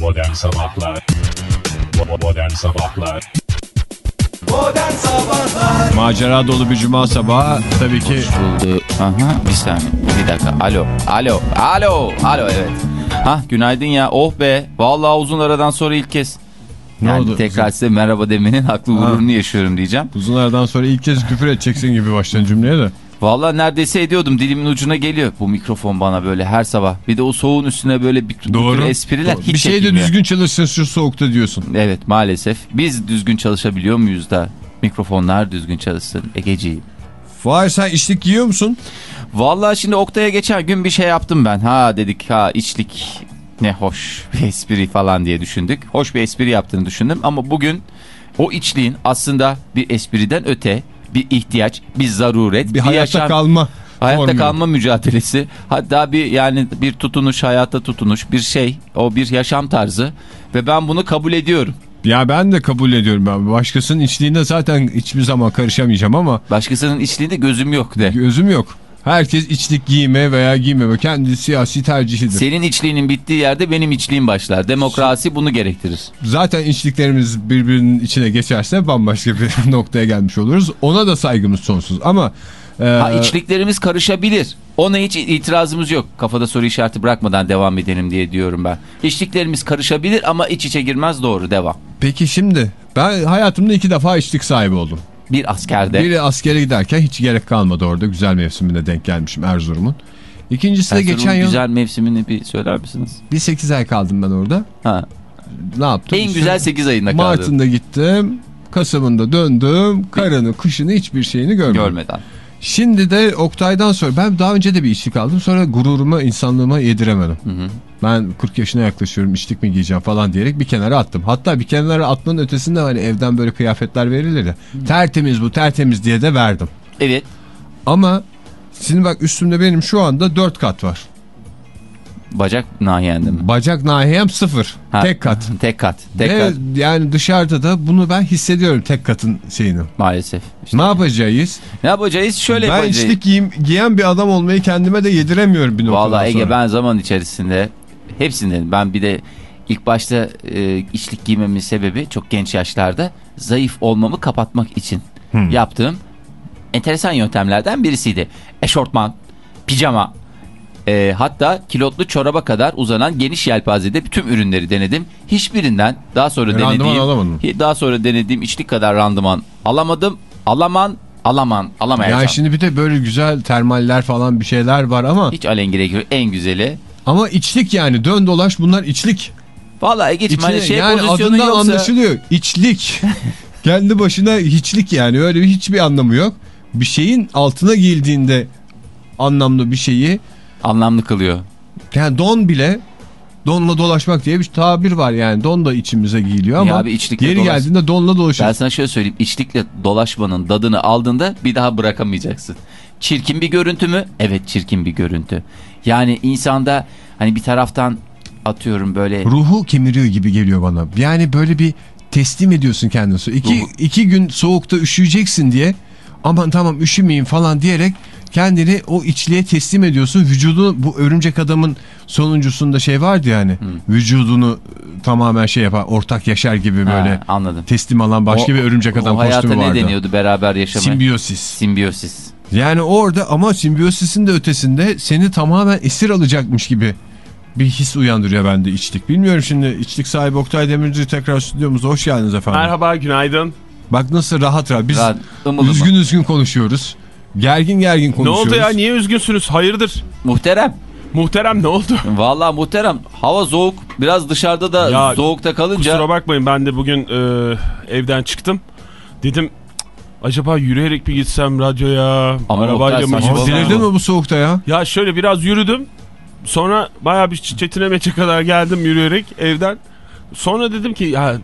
Modern Sabahlar Modern Sabahlar Modern Sabahlar Macera dolu bir cuma sabahı tabii ki buldu. Aha bir saniye. Bir dakika. Alo. Alo. Alo. Alo evet. Ha günaydın ya. Oh be. Vallahi uzun aradan sonra ilk kez. Ne Yani oldu? tekrar size merhaba demenin haklı gururunu yaşıyorum diyeceğim. uzun aradan sonra ilk kez küfür edeceksin gibi başlayan cümleye de. Vallahi neredeyse ediyordum. Dilimin ucuna geliyor. Bu mikrofon bana böyle her sabah. Bir de o soğuğun üstüne böyle bir, Doğru. espriler Doğru. hiç bir şey de düzgün çalışsın şu soğukta diyorsun. Evet maalesef. Biz düzgün çalışabiliyor muyuz da? Mikrofonlar düzgün çalışsın. Egeciğim. Fahir sen içlik yiyor musun? Vallahi şimdi Oktay'a geçen gün bir şey yaptım ben. Ha dedik ha içlik ne hoş bir espri falan diye düşündük. Hoş bir espri yaptığını düşündüm ama bugün o içliğin aslında bir espriden öte bir ihtiyaç, bir zaruret, Bir hayatta yaşam- kalma. Hayatta formülü. kalma mücadelesi. Hatta bir yani bir tutunuş, hayatta tutunuş, bir şey, o bir yaşam tarzı ve ben bunu kabul ediyorum. Ya ben de kabul ediyorum ben. Başkasının içliğine zaten hiçbir zaman karışamayacağım ama Başkasının içliğinde gözüm yok de. gözüm yok. Herkes içlik giyme veya giymeme kendi siyasi tercihidir. Senin içliğinin bittiği yerde benim içliğim başlar. Demokrasi bunu gerektirir. Zaten içliklerimiz birbirinin içine geçerse bambaşka bir noktaya gelmiş oluruz. Ona da saygımız sonsuz ama e, Ha içliklerimiz karışabilir. Ona hiç itirazımız yok. Kafada soru işareti bırakmadan devam edelim diye diyorum ben. İçliklerimiz karışabilir ama iç içe girmez doğru devam. peki şimdi ben hayatımda iki defa içlik sahibi oldum. Bir askerde. Biri askere giderken hiç gerek kalmadı orada. Güzel mevsimine denk gelmişim Erzurum'un. İkincisi de Erzurum'un geçen yıl güzel mevsimini bir söyler misiniz? bir 8 ay kaldım ben orada. Ha. Ne yaptım? En İşte güzel 8 ayında kaldı. Mart'ında gittim. Kasım'ında döndüm. Karını, kışını hiçbir şeyini görmedim. Görmeden. Şimdi de Oktay'dan sonra ben daha önce de bir içlik aldım. Sonra gururuma, insanlığıma yediremedim. Ben 40 yaşına yaklaşıyorum içlik mi giyeceğim falan diyerek bir kenara attım. Hatta bir kenara atmanın ötesinde hani evden böyle kıyafetler verilir ya. Tertemiz bu tertemiz diye de verdim. Evet. Ama şimdi bak üstümde benim şu anda 4 kat var. Bacak nahiyende mi? Bacak nahiyem sıfır. Ha, Tek kat. tek kat. Tek Ve kat. yani dışarıda da bunu ben hissediyorum tek katın şeyini. Maalesef. İşte Ne yapacağız? ne yapacağız? Şöyle ben yapacağız. içlik giyim, giyen bir adam olmayı kendime de yediremiyorum bir noktadan Vallahi Ege sonra. ben zaman içerisinde hepsinden ben bir de ilk başta e, içlik giymemin sebebi çok genç yaşlarda zayıf olmamı kapatmak için Hmm. yaptığım enteresan yöntemlerden birisiydi. Eşortman, pijama, e, hatta kilotlu çoraba kadar uzanan geniş yelpazede bütün ürünleri denedim. Hiçbirinden daha sonra Randıman denediğim alamadın. hi- daha sonra denediğim içlik kadar randıman alamadım. Alaman, alaman, alamayacağım. Yani şimdi bir de böyle güzel termaller falan bir şeyler var ama Hiç alengire gibi en güzeli. ama içlik yani dön dolaş bunlar içlik. Vallahi İçine- hani şey yani pozisyonu adından yoksa... anlaşılıyor. İçlik. Kendi başına hiçlik yani öyle bir hiçbir anlamı yok. Bir şeyin altına giyildiğinde anlamlı bir şeyi Anlamlı kılıyor. yani don bile donla dolaşmak diye bir tabir var yani don da içimize giyiliyor ama abi yeri dolaş- geldiğinde donla Ben dolaşıyorsun. sana şöyle söyleyeyim. içlikle dolaşmanın dadını aldığında bir daha bırakamayacaksın. Çirkin bir görüntü mü? Evet çirkin bir görüntü. Yani insanda hani bir taraftan atıyorum böyle Ruhu kemiriyor gibi geliyor bana. Yani böyle bir teslim ediyorsun kendini. İki, Ruhu- iki gün soğukta üşüyeceksin diye aman tamam üşümeyeyim falan diyerek kendini o içliğe teslim ediyorsun. Vücudu bu örümcek adamın sonuncusunda şey vardı yani vücudunu e, tamamen şey yapar ortak yaşar gibi böyle Ha, anladım. teslim alan başka O- bir örümcek adam o hayata kostümü ne vardı. deniyordu beraber yaşamaya? Simbiyosis. Simbiyosis. Yani orada ama simbiyosisin de ötesinde seni tamamen esir alacakmış gibi bir his uyandırıyor bende içlik. Bilmiyorum şimdi içlik sahibi Oktay Demirci tekrar stüdyomuzda hoş geldiniz efendim. Merhaba günaydın Bak nasıl rahat rahat biz Rahat, ımıl ımıl. üzgün üzgün konuşuyoruz. Gergin gergin Ne konuşuyoruz. oldu ya niye üzgünsünüz hayırdır Muhterem. Muhterem ne oldu Vallahi muhterem. Hava soğuk. Biraz dışarıda da Ya, soğukta kalınca. Kusura bakmayın ben de bugün e, evden çıktım Dedim "Cık, acaba yürüyerek mi gitsem radyoya Ama arabayla Oktay, mı Ama saçmalama. gitsem? delirdin mi bu soğukta ya? Ya şöyle biraz yürüdüm sonra baya bir çetinemeçe kadar geldim yürüyerek evden Sonra dedim ki ya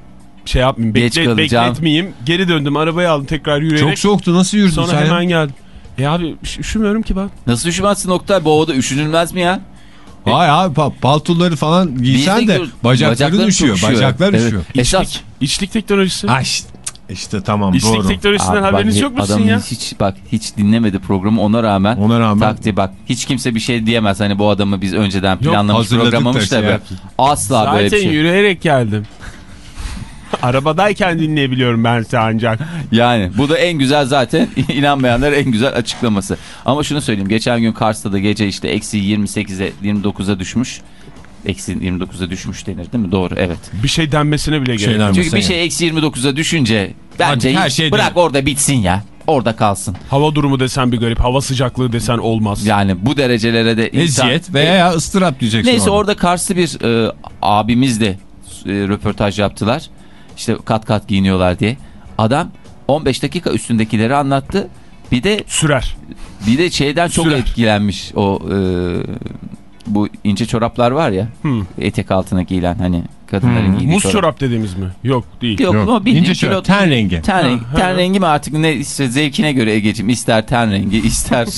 şey yapmayayım Geç bekle, kalacağım. bekletmeyeyim geri döndüm arabayı aldım tekrar yürüyerek Çok soğuktu nasıl yürüdün Sonra sen? hemen geldim Ya abi üş- üşümüyorum ki ben Nasıl üşümezsin Oktay? Bu havada üşünülmez mi ya? Hayır abi pa- paltoları falan giysen de bacakların bacaklarım üşüyor. üşüyor. Bacaklar Evet. üşüyor. Esas İçlik teknolojisi Ay işte, İşte tamam İçlik doğru. teknolojisinden Abi haberiniz yok mu sizin adamın ya? Hiç, bak hiç dinlemedi programı ona rağmen. Ona rağmen Taktiği bak hiç kimse bir şey diyemez hani bu adamı biz önceden Yok, planlamış da programlamış da şey. Asla böyle bir Zaten şey. yürüyerek geldim. Arabadayken dinleyebiliyorum ben size ancak. Yani bu da en güzel zaten inanmayanlar en güzel açıklaması. Ama şunu söyleyeyim geçen gün Kars'ta da gece işte eksi 28'e 29'a düşmüş. Eksi 29'a düşmüş denir değil mi? Doğru evet. Bir şey denmesine bile gerek Şeyler yok. Çünkü bir şey eksi 29'a düşünce bence her şey bırak değil. orada bitsin ya. Orada kalsın. Hava durumu desen bir garip, hava sıcaklığı desen olmaz. Yani bu derecelere de insan... Eziyet veya ya ıstırap diyeceksin Neyse orada. orada Karslı bir e, abimiz de e, röportaj yaptılar. İşte kat kat giyiniyorlar diye. Adam 15 dakika üstündekileri anlattı. Bir de Sürer. bir de şeyden çok Sürer. etkilenmiş o e, bu ince çoraplar var ya Hmm. etek altına giyilen hani kadınların Hmm. giydiği Muz çorap. çorap dediğimiz mi? Yok değil. Yok, Yok, ama bildiğin ince çorap, ten rengi. Ten, rengi, Ha, ten ha. rengi mi artık ne işte zevkine göre Ege'cim ister ten rengi ister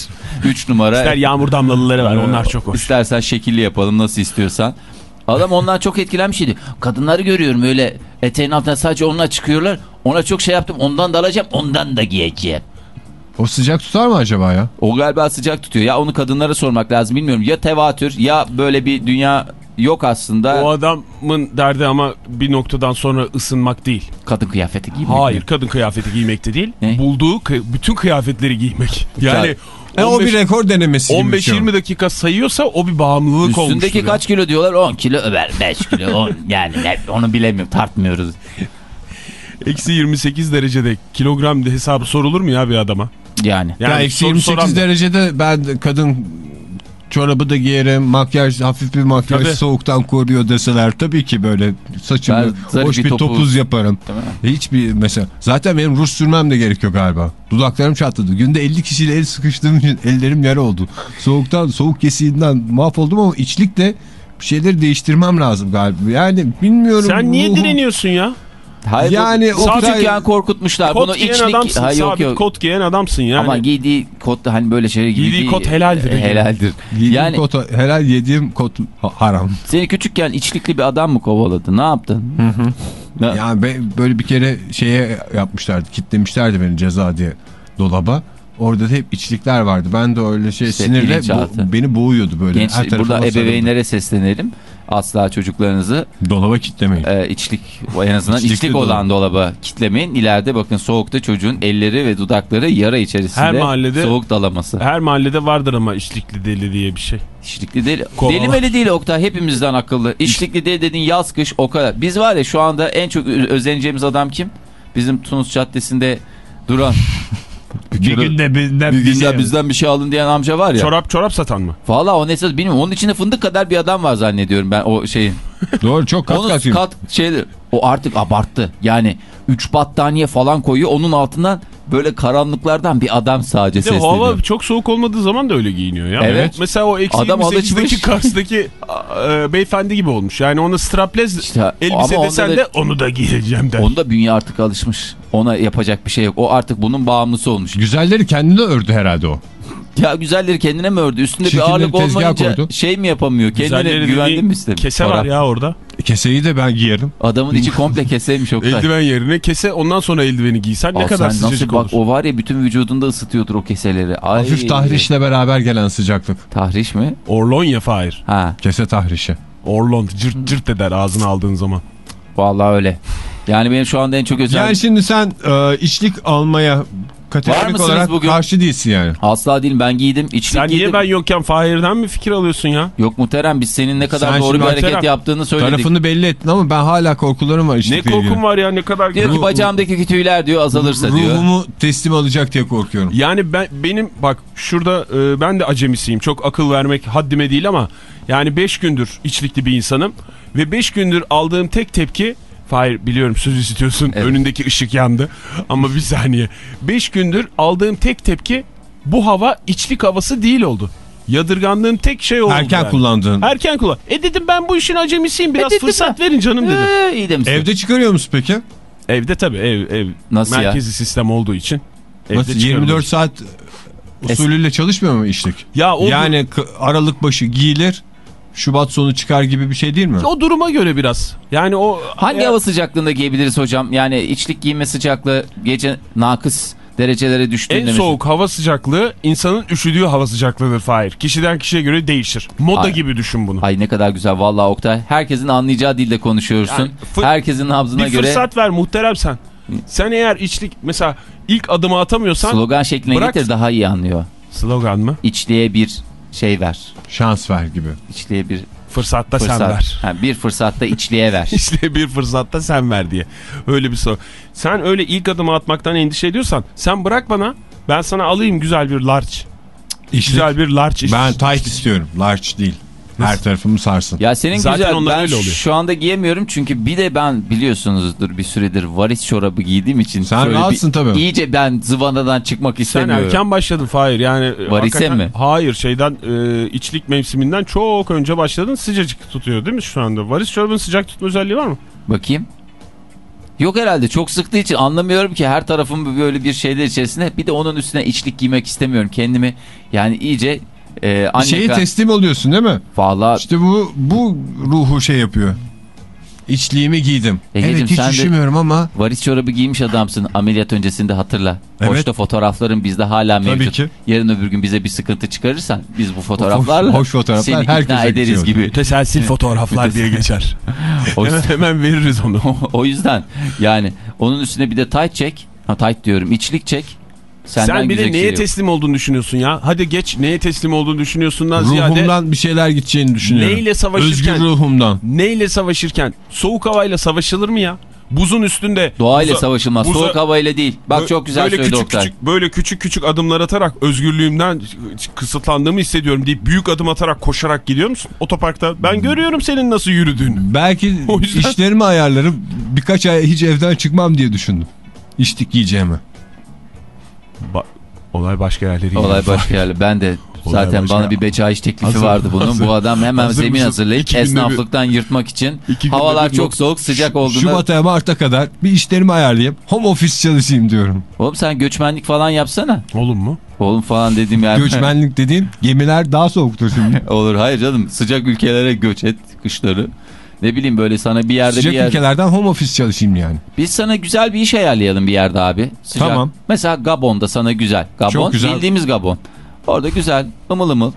3 numara İster yağmur damlalıları var onlar çok hoş. İstersen şekilli yapalım nasıl istiyorsan. Adam ondan çok etkilenmişti. Kadınları görüyorum öyle eteğin altına sadece onunla çıkıyorlar. Ona çok şey yaptım ondan da alacağım ondan da giyeceğim. O sıcak tutar mı acaba ya? O galiba sıcak tutuyor. Ya onu kadınlara sormak lazım bilmiyorum. Ya tevatür ya böyle bir dünya yok aslında. O adamın derdi ama bir noktadan sonra ısınmak değil. Kadın kıyafeti giymek. Hayır mi? kadın kıyafeti giymekte değil. Ne? Bulduğu kı- bütün kıyafetleri giymek. Yani E, o 15 bir rekor denemesi gibi bir şey. 15-20 dakika sayıyorsa o bir bağımlılık olmuştur. Üstündeki ya. kaç kilo diyorlar? 10 kilo över 5 kilo 10 yani onu bilemiyorum tartmıyoruz. Eksi 28 derecede kilogram hesabı sorulur mu ya bir adama? Yani. Yani ya eksi sor- 28 soran da. derecede ben kadın çorabı da giyerim. Makyaj hafif bir makyaj Tabii. soğuktan koruyor deseler tabii ki böyle saçımı hoş bir bir topuz. topuz, yaparım. Hiçbir mesela zaten benim ruj sürmem de gerekiyor galiba. Dudaklarım çatladı. Günde 50 kişiyle el sıkıştığım için ellerim yara oldu. Soğuktan soğuk kesiğinden mahvoldum ama içlikle bir şeyleri değiştirmem lazım galiba. Yani bilmiyorum. Sen niye ruhum- direniyorsun ya? Hayır, Yani Oktay- çocukken korkutmuşlar. Kot Bunu giyen içlik... adamsın. Ha, yok yok. kot giyen adamsın yani. Ama giydiği kot da hani böyle şey Giydiği kot helaldir. Helaldir. Giydiğim yani kot, helal yediğim kot ha- haram. seni küçükken içlikli bir adam mı kovaladı? Ne yaptın? Ne- Yani ben böyle bir kere şeye yapmışlardı, kitlemişlerdi beni ceza diye dolaba. Orada da hep içlikler vardı. Ben de öyle şey İşte sinirle bu- beni boğuyordu böyle. Genç, Her burada sarıldı. ebeveynlere seslenelim. Asla çocuklarınızı Dolaba kitlemeyin. e, içlik en azından içlik olan dolaba kitlemeyin. İleride bakın soğukta çocuğun elleri ve dudakları yara içerisinde Her mahallede- soğuk dalaması. Her mahallede vardır ama içlikli deli diye bir şey. İçlikli değil. Kovala. Deli meli değil Oktay. Hepimizden akıllı. İçlikli değil dedin yaz kış o kadar. Biz var ya şu anda en çok özeneceğimiz adam kim? Bizim Tunus Caddesi'nde duran. bir günde bizden bir günden bizden bir şey alın diyen amca var ya. Çorap çorap satan mı? Valla o ne esas bilmiyorum. Onun içinde fındık kadar bir adam var zannediyorum ben o şeyin. Doğru çok kat Onu kat. kat şey o artık abarttı. Yani 3 battaniye falan koyuyor. Onun altından böyle karanlıklardan bir adam sadece de sesleniyor. hava çok soğuk olmadığı zaman da öyle giyiniyor ya. Evet. Mesela o eksi Adam 28'deki alışmış. Kars'taki e, beyefendi gibi olmuş. Yani ona strapless İşte, elbise desen de da- onu da giyeceğim der. Onda bünye artık alışmış. Ona yapacak bir şey yok. O artık bunun bağımlısı olmuş. Güzelleri kendine ördü herhalde o. Ya güzelleri kendine mi ördü? Üstünde Çirkinleri bir ağırlık olmayınca koydu. şey mi yapamıyor? Kendine Güzelleri güvendin dediğin mi istemiyor? Kese var ya orada. Keseyi de ben giyerim. Adamın içi komple keseymiş Oktay. Eldiven yerine kese ondan sonra eldiveni giysen ne Aa, kadar sen nasıl sıcacık bak olur. o var ya bütün vücudunda ısıtıyordur o keseleri. Ay. Hafif tahrişle beraber gelen sıcaklık. Tahriş mi? Orlon ya Fahir. Ha Kese tahrişi. Orlon cırt cırt eder ağzına aldığın zaman. vallahi öyle. Yani benim şu anda en çok özel... Yani şimdi sen e, içlik almaya kategorik mısınız olarak bugün? karşı değilsin yani. Asla değilim ben giydim. içlik Sen giydim. niye ben yokken Fahir'den mi fikir alıyorsun ya? Yok muhterem biz senin ne kadar Sen doğru bir hareket muhterem, yaptığını söyledik. Tarafını belli ettin ama ben hala korkularım var Ne içlikle korkum ilgili. var ya ne kadar Diyor ki bacağımdaki tüyler diyor azalırsa diyor. Ruhumu teslim alacak diye korkuyorum. Yani ben benim bak şurada e, ben de acemisiyim. Çok akıl vermek haddime değil ama yani 5 gündür içlikli bir insanım ve 5 gündür aldığım tek tepki Hayır biliyorum söz istiyorsun Evet. önündeki ışık yandı ama bir saniye 5 gündür aldığım tek tepki bu hava içlik havası değil oldu. Yadırgandığım tek şey oldu. Erken yani. kullandığın. Erken kullan. E dedim ben bu işin acemisiyim biraz E fırsat verin canım dedim. Ee, iyi demişsin. Evde çıkarıyor musun peki? Evde tabii ev, ev Nasıl ya? merkezi sistem olduğu için. Evde Nasıl, çıkarılır. 24 saat usulüyle çalışmıyor mu içlik? Ya o yani aralık başı giyilir. Şubat sonu çıkar gibi bir şey değil mi? O duruma göre biraz. Yani o Hangi hava sıcaklığında giyebiliriz hocam? Yani içlik giyme sıcaklığı gece nakıs derecelere düştüğünde en soğuk hava sıcaklığı insanın üşüdüğü hava sıcaklığıdır Fahir. Kişiden kişiye göre değişir. Moda Ay. gibi düşün bunu. Ay ne kadar güzel vallahi Oktay. Herkesin anlayacağı dilde konuşuyorsun. Yani Herkesin nabzına bir göre fırsat ver muhterem sen. Sen eğer içlik mesela ilk adımı atamıyorsan slogan şekline Bırak- getir daha iyi anlıyor. slogan mı? İçliğe bir şey ver. Şans ver gibi. İçliğe bir Fırsatta fırsat. sen ver. Ha, bir fırsatta içliğe ver. İşte bir fırsatta sen ver diye. Öyle bir soru. Sen öyle ilk adımı atmaktan endişe ediyorsan sen bırak bana ben sana alayım güzel bir large. İşte Güzel bir large. ben tight istiyorum. Large değil. Her tarafımı sarsın. Ya senin Zaten güzel onlar ben öyle oluyor. şu anda giyemiyorum çünkü bir de ben biliyorsunuzdur bir süredir varis çorabı giydiğim için Sen rahatsın tabii. İyice ben zıvanadan çıkmak Sen istemiyorum. erken başladın Fahir yani. e, Varise mi? Hayır şeyden e, içlik mevsiminden çok önce başladın sıcacık tutuyor değil mi şu anda? Varis çorabının sıcak tutma özelliği var mı? Bakayım. Yok herhalde çok sıktığı için anlamıyorum ki her tarafım böyle bir şeyler içerisinde. Bir de onun üstüne içlik giymek istemiyorum. Kendimi yani iyice e, anne Şeyi teslim oluyorsun değil mi? Valla İşte bu bu ruhu şey yapıyor. İçliğimi giydim. Egeciğim, evet hiç üşümüyorum ama varis çorabı giymiş adamsın ameliyat öncesinde hatırla. Evet. Hoşta fotoğrafların bizde hala Tabii mevcut. ki. Yarın öbür gün bize bir sıkıntı çıkarırsan biz bu fotoğraflarla hoş fotoğraflar seni ikna herkese ederiz geçiyor. gibi. Müteselsil fotoğraflar diye geçer. Hemen, hemen veririz onu. o yüzden yani onun üstüne bir de tight çek. Ha tight diyorum içlik çek. Senden Sen bir de neye şey teslim olduğunu düşünüyorsun ya? Hadi geç neye teslim olduğunu düşünüyorsundan ziyade ruhumdan bir şeyler gideceğini düşünüyorum. neyle savaşırken Özgür ruhumdan. neyle savaşırken soğuk havayla savaşılır mı ya? Buzun üstünde Doğayla buza- savaşılmaz. buza- Soğuk havayla değil. Bak çok güzel böyle söyledi küçük Oktay. küçük böyle küçük küçük adımlar atarak özgürlüğümden kısıtlandığımı hissediyorum deyip büyük adım atarak koşarak gidiyor musun otoparkta? Hmm. Ben görüyorum senin nasıl yürüdüğünü. Belki O yüzden- işlerimi ayarlarım. Birkaç ay hiç evden çıkmam diye düşündüm. İçlik giyeceğimi. Ba- olay başka yerlere Olay başka yerli. Ben de Olay zaten başka- bana bir becaiş teklifi Hazır- vardı bunun. hazır- Bu adam hemen hazır zemin mısın? hazırlayıp günde bir- esnaflıktan yırtmak için havalar bir çok soğuk sıcak olduğunda. Şubat'a Mart'a kadar bir işlerimi ayarlayayım. Home office çalışayım diyorum. Oğlum sen göçmenlik falan yapsana. Olur mu? Oğlum falan dedim yani. Göçmenlik dediğim gemiler daha soğuktur şimdi. Olur hayır canım sıcak ülkelere göç et kışları. Ne bileyim böyle sana bir yerde Sıcak bir yer. ülkelerden home office çalışayım yani. Biz sana güzel bir iş ayarlayalım bir yerde abi. Sıcak. Tamam. Mesela Gabon'da sana güzel. Gabon Çok güzel. bildiğimiz Gabon. Orada güzel ımıl ımıl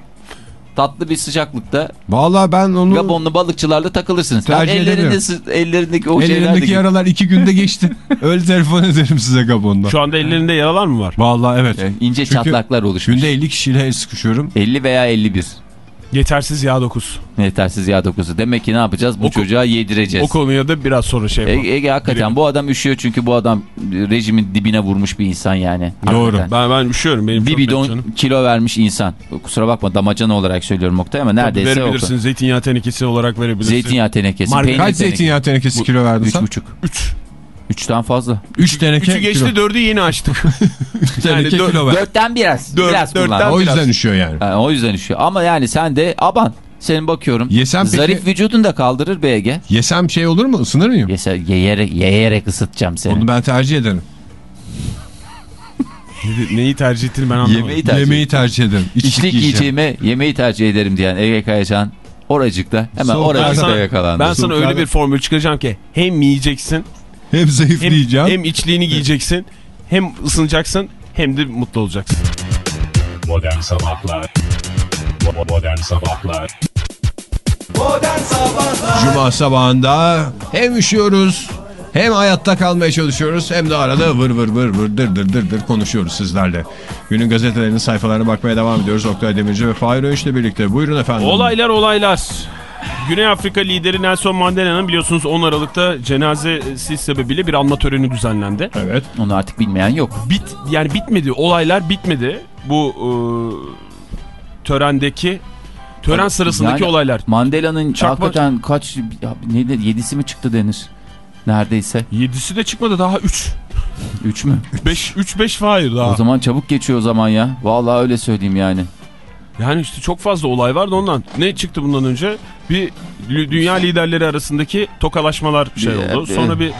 tatlı bir sıcaklıkta Vallahi ben onu Gabonlu balıkçılarla takılırsınız. Tercih ellerinde, edemiyorum. sı- ellerindeki o şeyler de ellerindeki yaralar iki günde geçti. Öyle telefon ederim size Gabon'da. Şu anda ellerinde yaralar mı var? Vallahi evet. E, ince Çünkü çatlaklar oluşmuş. Günde 50 kişiyle el sıkışıyorum. 50 veya 51. Yetersiz yağ dokusu. Yetersiz yağ dokusu. Demek ki ne yapacağız? Bu O çocuğa yedireceğiz. O konuya da biraz sonra şey E- yapalım. Ege hakikaten Girelim. bu adam üşüyor çünkü bu adam rejimin dibine vurmuş bir insan yani. Doğru. Hakikaten. Ben, ben üşüyorum. Benim Bir bidon kilo vermiş insan. Kusura bakma damacana olarak söylüyorum Oktay ama Tabii neredeyse o. verebilirsin. Zeytinyağı tenekesi olarak verebilirsin. Zeytinyağı tenekesi. Marka- Kaç tenekesi. zeytinyağı tenekesi kilo verdin Üç sen? buçuk. 3. Üçten fazla. 3 teneke Üçü geçti kilo. dördü yeni açtık. teneke dö- kilo ver. Dörtten biraz. Dört- biraz dörtten kullan. O yüzden biraz. üşüyor yani. Yani o yüzden üşüyor. Ama yani sen de aban. Senin bakıyorum. Yesem peki- Zarif vücudun da kaldırır be Ege. Yesem şey olur mu? Isınır mıyım? Yese, yiyerek, yiyerek ısıtacağım seni. Onu ben tercih ederim. Ne- Neyi tercih ettiğini ben anlamadım. Yemeği tercih Yemeği tercih ederim. İçlik, İçlik yiyeceğim. yiyeceğime yemeği tercih ederim diyen Ege Kayacan oracıkta hemen Soğuk- oracıkta yakalandı. ben sana öyle bir formül çıkaracağım ki hem yiyeceksin Hem hem, zayıflayacağım. hem içliğini giyeceksin hem ısınacaksın hem de mutlu olacaksın. Modern Sabahlar Bo- Modern Sabahlar Cuma sabahında hem üşüyoruz hem hayatta kalmaya çalışıyoruz hem de arada vır vır vır vır dır dır dır dır konuşuyoruz sizlerle. Günün gazetelerinin sayfalarına bakmaya devam ediyoruz. Oktay Demirci ve Fahir Öğünç'le birlikte. Buyurun efendim. Olaylar olaylar. Güney Afrika lideri Nelson Mandela'nın biliyorsunuz 10 Aralık'ta cenazesi sebebiyle bir anma töreni düzenlendi. Evet. Onu artık bilmeyen yok. Bit yani bitmedi. Olaylar bitmedi. Bu e, törendeki tören sırasındaki Yani olaylar. Mandela'nın hakikaten kaç ne de yedisi mi çıktı denir? Neredeyse. 7'si de çıkmadı daha 3. Üç mü? 5 3 5 hayır daha. O zaman çabuk geçiyor o zaman ya. Vallahi öyle söyleyeyim yani. Yani işte çok fazla olay vardı ondan. Ne çıktı bundan önce? Bir dünya liderleri arasındaki tokalaşmalar şey oldu. Sonra bir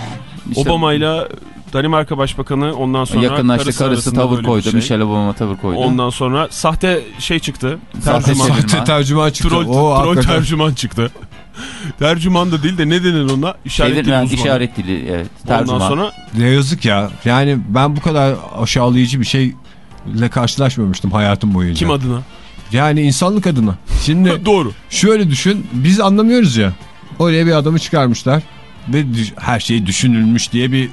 Obama ile Danimarka Başbakanı ondan sonra Yakınlaştı karısı, karısı tavır koydu. şey. Michelle Obama tavır koydu. Ondan sonra sahte şey çıktı. Sahte Tercüman. Sahte tercüman çıktı. Troll, o troll hakikaten. tercüman çıktı. tercüman da değil de ne denir ona? İşaret Şeydir, dili yani uzmanı. işaret dili evet. Ondan Tercüman. sonra Ne yazık ya. Yani ben bu kadar aşağılayıcı bir şeyle karşılaşmamıştım hayatım boyunca. kim adına? Yani insanlık adına. Şimdi Doğru. şöyle düşün. Biz anlamıyoruz ya. Oraya bir adamı çıkarmışlar. Ve her şey düşünülmüş diye bir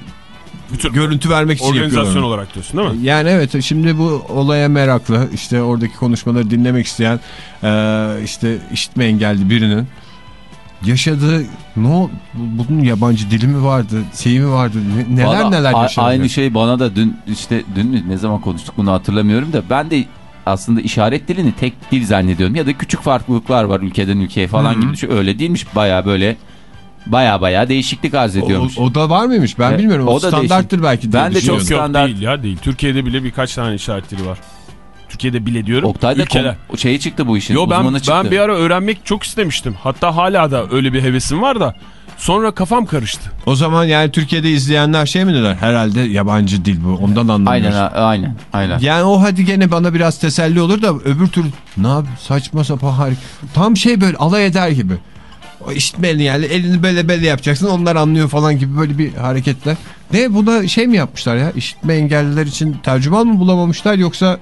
Bütün görüntü vermek için organizasyon olarak diyorsun değil mi? Yani evet şimdi bu olaya meraklı işte oradaki konuşmaları dinlemek isteyen eee, işte işitme engelli birinin yaşadığı ne ol- bunun yabancı dili mi vardı şeyi mi vardı ne- neler Valla neler yaşadı. Aynı şey bana da dün işte dün mü ne zaman konuştuk bunu hatırlamıyorum da ben de aslında işaret dilini tek dil zannediyorum ya da küçük farklılıklar var ülkeden ülkeye falan Hı hı. gibi düşün. Öyle değilmiş baya böyle baya baya değişiklik arz o, ediyormuş. o da var mıymış ben Evet, bilmiyorum o, o da standarttır belki diye Ben de çok. Yok Standart- değil ya değil. Türkiye'de bile birkaç tane işaret dili var. Türkiye'de bile diyorum. Oktay'da ülkeler. şeyi çıktı bu işin Yo ben, çıktı. ben bir ara öğrenmek çok istemiştim. Hatta hala da öyle bir hevesim var da. Sonra kafam karıştı. O zaman yani Türkiye'de izleyenler şey mi diyorlar herhalde yabancı dil bu ondan anlamıyoruz. Aynen aynen aynen. Yani o hadi gene bana biraz teselli olur da öbür türlü ne yap saçma sapan harika. Tam şey böyle alay eder gibi. O işitmeli yani elini böyle böyle yapacaksın onlar anlıyor falan gibi böyle bir hareketler. Ne buna şey mi yapmışlar ya işitme engelliler için tercüman mı bulamamışlar yoksa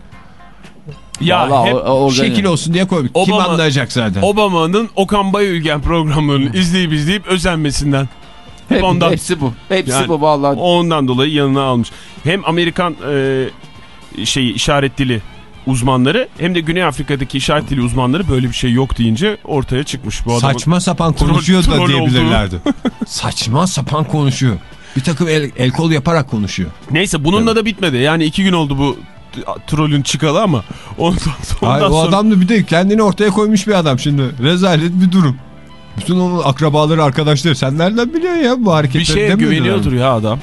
Ya Vallahi hep o- şekil olsun diye koymuş. Kim Obama- anlayacak zaten? Obama'nın Okan Bayülgen programlarını izleyip izleyip özenmesinden. Hep Hep- ondan. Hepsi bu. Hepsi Yani bu vallahi. Ondan dolayı yanına almış. Hem Amerikan e, şeyi işaret dili uzmanları hem de Güney Afrika'daki işaret dili uzmanları böyle bir şey yok deyince ortaya çıkmış bu. Saçma sapan troll- konuşuyor da troll diyebilirlerdi. Saçma sapan konuşuyor. Bir takım el, el kol yaparak konuşuyor. Neyse bununla da bitmedi. Yani iki gün oldu bu t- trollün çıkalı ama ondan, ondan Ay, o adam da bir de kendini ortaya koymuş bir adam şimdi. Rezalet bir durum. Bütün onun akrabaları arkadaşları sen nereden biliyorsun ya bu hareketleri bir şeye güveniyordur yani. ya adam.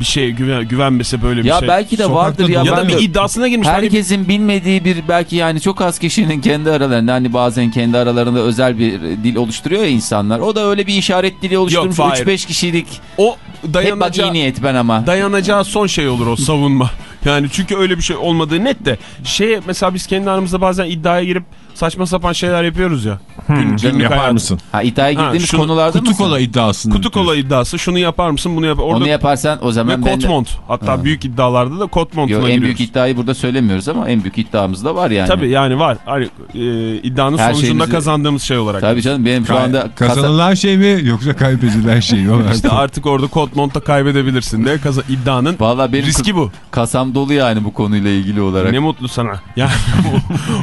Bir şeye güven, güvenmese böyle bir Ya şey. belki de Sokakta vardır ya. ya da bir iddiasına girmiş. Hani Herkesin bilmediği bir belki yani çok az kişinin kendi aralarında hani bazen kendi aralarında özel bir dil oluşturuyor ya insanlar. O da öyle bir işaret dili oluşturmuş. hayır. 3-5 kişilik. o Hep bak dayanacağı, iyi niyet ben ama. dayanacağı son şey olur o savunma. Yani çünkü öyle bir şey olmadığı net de. Şey mesela biz kendi aramızda bazen iddiaya girip saçma sapan şeyler yapıyoruz ya. Gün, Canım günlük yapar hayat. mısın? Ha iddiaya Ha, girdiğimiz şunu- konularda Kutu mısın? kola iddiasını. Kutu kola iddiası şunu yapar mısın bunu yapar. Orada Onu yaparsan o ve zaman ben kot de... Hatta büyük iddialarda da kot montuna Yo, en giriyoruz. büyük iddiayı burada söylemiyoruz ama en büyük iddiamız da var yani. Tabii yani var. Hani, e, iddianın Her sonucunda şeyimizi- kazandığımız şey olarak. Tabii canım benim şu anda kasa- Kazanılan şey mi yoksa kaybedilen şey mi? İşte artık orada kot monta kaybedebilirsin de kaza iddianın Vallahi benim riski bu. kasam dolu yani bu konuyla ilgili olarak. Ne mutlu sana. Yani,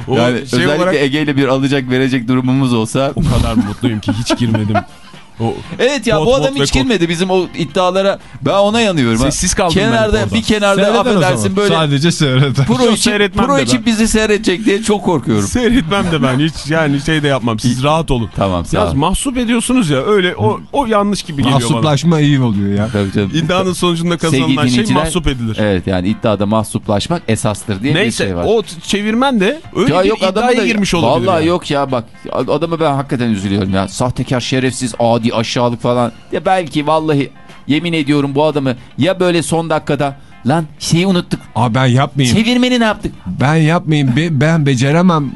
o, o yani şey özellikle olarak Ege ile bir alacak verecek durumumuz olsa. o kadar mutluyum ki hiç girmedim. O, Evet ya bu adam hiç girmedi bizim o iddialara. Ben ona yanıyorum. Sessiz kaldım ben Kenarda orada. bir kenarda Seyreden o affedersin böyle Sadece seyreden. pro için, seyretmem pro de için ben. bizi seyredecek diye çok korkuyorum. seyretmem de ben hiç yani şey de yapmam. Siz rahat olun. Tamam sağ Biraz mahsup ediyorsunuz ya öyle o, o yanlış gibi geliyor bana. Mahsuplaşma iyi oluyor ya. Tabii canım. İddianın sonucunda kazanılan şey mahsup edilir. Evet yani iddiada mahsuplaşmak esastır diye bir Neyse şey var. o t- çevirmen de öyle ya bir yok iddiaya da girmiş olabilir. Vallahi yani. yok ya bak adamı ben hakikaten üzülüyorum ya. Sahtekar, şerefsiz, adi, aşağılık falan. Ya belki vallahi yemin ediyorum bu adamı ya böyle son dakikada lan şeyi unuttuk. Aa ben yapmayayım. Çevirmeni ne yaptık? Ben yapmayayım. Be- ben beceremem.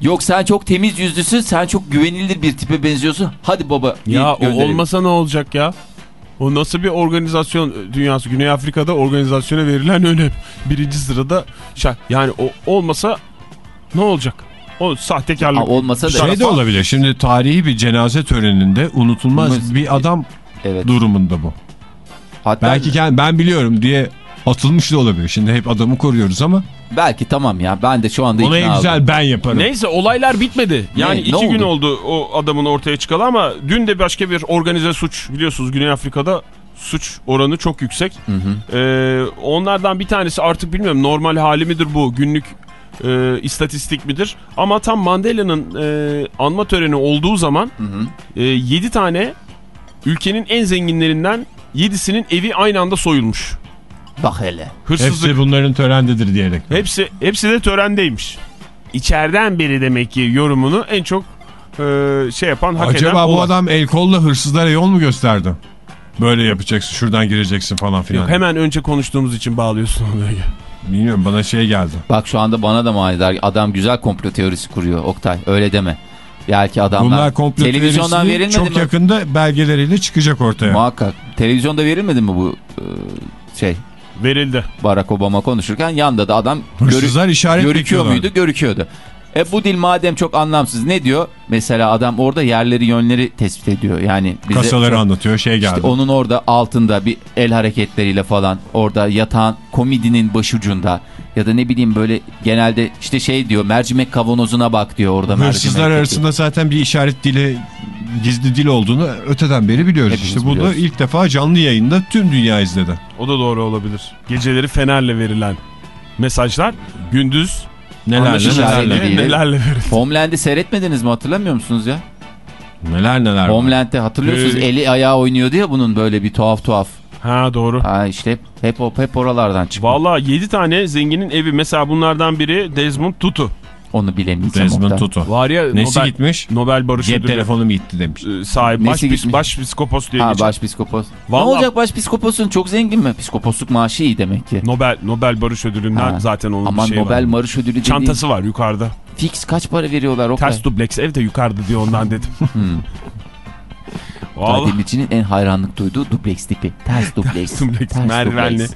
Yok sen çok temiz yüzlüsün, sen çok güvenilir bir tipe benziyorsun. Hadi baba. Ya o olmasa ne olacak ya? O nasıl bir organizasyon dünyası? Güney Afrika'da organizasyona verilen önem. Birinci sırada şak. Yani o olmasa ne olacak? O sahtekarlık. Aa, olmasa da Şey de olabilir. Şimdi tarihi bir cenaze töreninde unutulmaz Unutulmaz. bir adam evet. durumunda bu. Hatta Belki kend- ben biliyorum diye atılmış da olabilir. Şimdi hep adamı koruyoruz ama belki tamam ya. Ben de şu anda ona en güzel oldum. ben yaparım. Neyse olaylar bitmedi. Yani Ne? iki Ne gün oldu? oldu o adamın ortaya çıkalı ama dün de başka bir organize suç biliyorsunuz Güney Afrika'da suç oranı çok yüksek. Hı hı. Ee, onlardan bir tanesi artık bilmiyorum normal hali midir bu günlük e, istatistik midir? Ama tam Mandela'nın e, anma töreni olduğu zaman Hı hı. e, 7 tane ülkenin en zenginlerinden 7'sinin evi aynı anda soyulmuş. Bak hele. Hırsızlık. Hepsi bunların törendedir diyerek. Hepsi hepsi de törendeymiş. İçeriden biri demek ki yorumunu en çok e, şey yapan hak eden Acaba bu olan. adam el kolla hırsızlara yol mu gösterdi? Böyle yapacaksın şuradan gireceksin falan filan. Yok, hemen önce konuştuğumuz için bağlıyorsun onu. Bilmiyorum bana şey geldi. Bak şu anda bana da manidar. Adam güzel komplo teorisi kuruyor Oktay. Öyle deme. Belki adamlar Bunlar komplo televizyondan verilmedi çok mi? yakında belgeleriyle çıkacak ortaya. Muhakkak. Televizyonda verilmedi mi bu e, şey Verildi. Barack Obama konuşurken yanda da adam görü- işaret görüküyor muydu? Görüküyordu. E bu dil madem çok anlamsız ne diyor? Mesela adam orada yerleri yönleri tespit ediyor. Yani bize Kasaları çok- anlatıyor şey geldi. İşte onun orada altında bir el hareketleriyle falan orada yatan komedinin başucunda ya da ne bileyim böyle genelde işte şey diyor mercimek kavanozuna bak diyor orada Hırsızlar mercimek arasında zaten bir işaret dili gizli dil olduğunu öteden beri biliyoruz. Hepimiz işte bu da biliyoruz. ilk defa canlı yayında tüm dünya izledi. O da doğru olabilir. Geceleri fenerle verilen mesajlar gündüz Nelerle Anlaşılacak nelerle. değil. nelerle verildi. Homeland'i seyretmediniz mi hatırlamıyor musunuz ya? Neler neler. Homeland'de hatırlıyorsunuz Ee, eli ayağı oynuyordu ya bunun böyle bir tuhaf tuhaf. Ha doğru. Ha işte hep hep, hep oralardan çıktı. Vallahi 7 tane zenginin evi. Mesela bunlardan biri Desmond Tutu. Onu bilemeyeceğim. Desmond. Tutu. Var ya Nesi Nobel, gitmiş? Nobel Barış Cep Ödülü telefonu mu gitti demiş. e, sahibi. Baş, pis, gitmiş? baş psikopos diye Ha geçer. başpiskopos. Ne Vallahi- olacak başpiskoposun çok zengin mi? Psikoposluk maaşı iyi demek ki. Nobel Nobel Barış Ödülü'nden Ha. zaten onun Aman bir şeyi Nobel var. Barış Ödülü dediğin Çantası var yukarıda. fix kaç para veriyorlar Oktay? Ters dubleks ev de yukarıda diye ondan dedim. Hmm. Vallahi Demirci'nin en hayranlık duyduğu dubleks tipi. Ters dubleks. dubleks, Ters merdivenli. dubleks.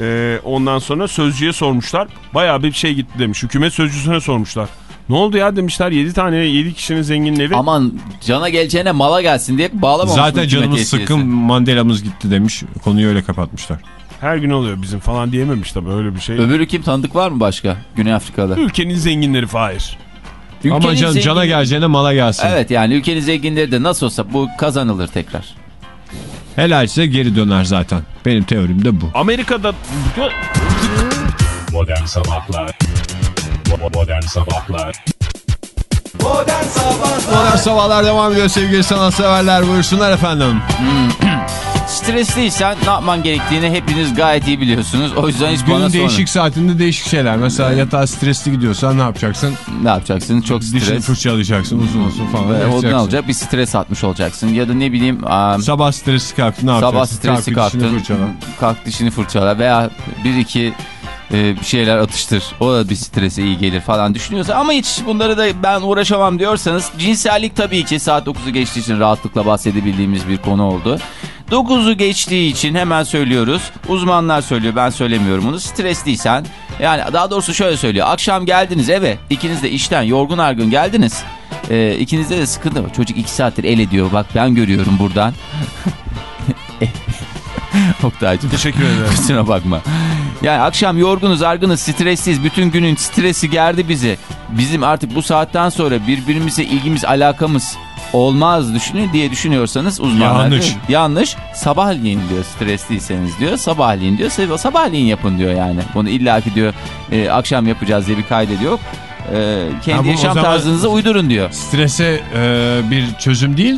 Ee, ondan sonra sözcüye sormuşlar. Bayağı bir şey gitti demiş. Hükümet sözcüsüne sormuşlar. Ne oldu ya demişler 7 tane 7 kişinin zengin evi. Aman cana geleceğine mala gelsin diye bağlamamış. Zaten canımız sıkkın Mandela'mız gitti demiş. Konuyu öyle kapatmışlar. Her gün oluyor bizim falan diyememiş tabii öyle bir şey. Öbürü kim tanıdık var mı başka? Güney Afrika'da. Ülkenin zenginleri Fahir. Ama Ülkenin can, zengin- cana geleceğine mala gelsin. Evet yani ülkenin zenginleri de nasıl olsa bu kazanılır tekrar. Helalse geri döner zaten. Benim teorim de bu. Amerika'da Modern Sabahlar Bo- Modern Sabahlar Modern Sabahlar devam ediyor sevgili sanatseverler. Buyursunlar efendim. Stresliysen ne yapman gerektiğini hepiniz gayet iyi biliyorsunuz. O yüzden hiç bana Günün sormayın. değişik saatinde değişik şeyler. Mesela yatağa stresli gidiyorsan ne yapacaksın? Ne yapacaksın? Çok Dişini stres. fırçalayacaksın uzun uzun falan. Ve o ne olacak? Bir stres atmış olacaksın. Ya da ne bileyim... aa, Sabah stresi kalktı ne yapacaksın? Sabah stresi Kalk bir dişini kalktın. fırçala. Kalk dişini fırçala veya bir iki e, bir şeyler atıştır. O da bir strese iyi gelir falan düşünüyorsa ama hiç bunları da ben uğraşamam diyorsanız cinsellik tabii ki saat 9'u geçtiği için rahatlıkla bahsedebildiğimiz bir konu oldu. 9'u geçtiği için hemen söylüyoruz. Uzmanlar söylüyor ben söylemiyorum bunu. Stresliysen yani daha doğrusu şöyle söylüyor. Akşam geldiniz eve ikiniz de işten yorgun argın geldiniz. Ee, ikinizde de sıkıntı var. Çocuk 2 saattir el ediyor bak ben görüyorum buradan. Oktay'cım. teşekkür ederim. Kusura bakma. Yani akşam yorgunuz, argınız, stressiz. Bütün günün stresi gerdi bizi. Bizim artık bu saatten sonra birbirimize ilgimiz, alakamız olmaz düşünün diye düşünüyorsanız uzmanlar Yanlış. diyor, yanlış. Sabahleyin diyor stresliyseniz diyor. Sabahleyin diyor. sab- Sabahleyin yapın diyor yani. Bunu illaki diyor e, akşam yapacağız diye bir kaydet yok. E, kendi o yaşam tarzınızı uydurun diyor. Strese e, bir çözüm değil.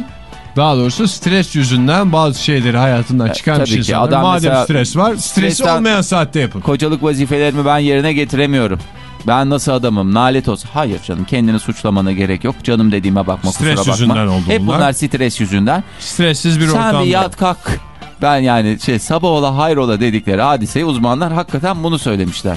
Daha doğrusu stres yüzünden bazı şeyleri hayatından E, çıkarmış ki. insanlar. Adam Madem stres var, stresi olmayan saatte yapın. Kocalık vazifelerimi ben yerine getiremiyorum. Ben nasıl adamım? Nalet olsun. Hayır canım kendini suçlamana gerek yok. Canım dediğime bakma Stres kusura bakma. yüzünden oldu Hep bunlar. bunlar stres yüzünden. Stressiz bir Sen ortamda. bir yat kalk. Ben yani şey sabah ola hayrola dedikleri hadiseye uzmanlar hakikaten bunu söylemişler.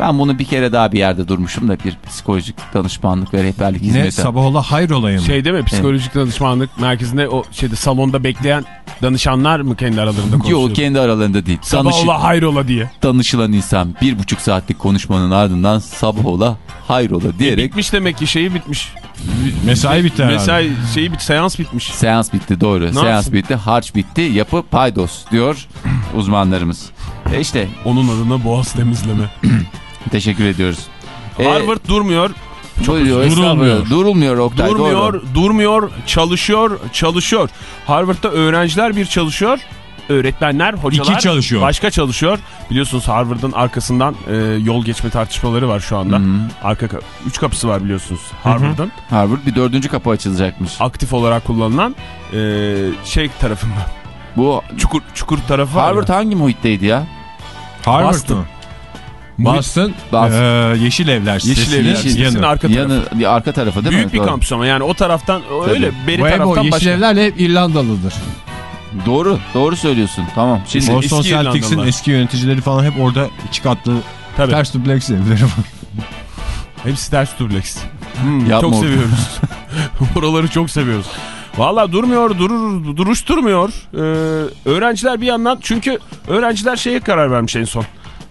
Ben bunu bir kere daha bir yerde durmuşum da bir psikolojik danışmanlık ve rehberlik Ne hizmeti. sabah ola hayır olayım. Şey değil mi psikolojik danışmanlık merkezinde o şeyde salonda bekleyen danışanlar mı kendi aralarında konuşuyor? Yok kendi aralarında değil. Sabah Danışı- ola hayrola diye. danışılan insan bir buçuk saatlik konuşmanın ardından sabah ola hayrola diyerek Bitmiş demek ki şeyi bitmiş. Mesai bitti herhalde. Mesela şeyi bit seans bitmiş. Seans bitti doğru. Seans yapsın? bitti, harç bitti, yapı paydos diyor uzmanlarımız. E işte Onun adına boğaz temizleme. teşekkür ediyoruz. E, Harvard durmuyor. durulmuyor. durulmuyor. Durulmuyor Oktay. durmuyor, doğru. durmuyor, çalışıyor, çalışıyor. Harvard'da öğrenciler bir çalışıyor. Öğretmenler, hocalar İki çalışıyor. başka çalışıyor. Biliyorsunuz Harvard'ın arkasından e, yol geçme tartışmaları var şu anda. Arka ka- üç kapısı var biliyorsunuz Harvard'ın. Harvard bir dördüncü kapı açılacakmış. Aktif olarak kullanılan e, şey tarafından. Bu Çukur çukur tarafı var Harvard hangi muhitteydi ya? Harvard Boston. mı? Boston, Boston. e, Yeşil Evler Yeşil Evler sitesinin yanı. arka tarafı. Yanı, bir arka tarafı değil Büyük mi? bir Doğru. kampüs ama yani o taraftan öyle beri o taraftan Yeşil başka. Evler'le hep İrlandalıdır. Doğru. Doğru söylüyorsun. Tamam. Şimdi Boston eski Celtics'in eski yöneticileri falan hep orada iki katlı Tabii. ters dubleks evleri var. Hepsi ters dubleks. Hmm, çok seviyoruz. Oraları çok seviyoruz. Valla durmuyor, durur, duruş durmuyor. Ee, öğrenciler bir yandan çünkü öğrenciler şeye karar vermiş en son.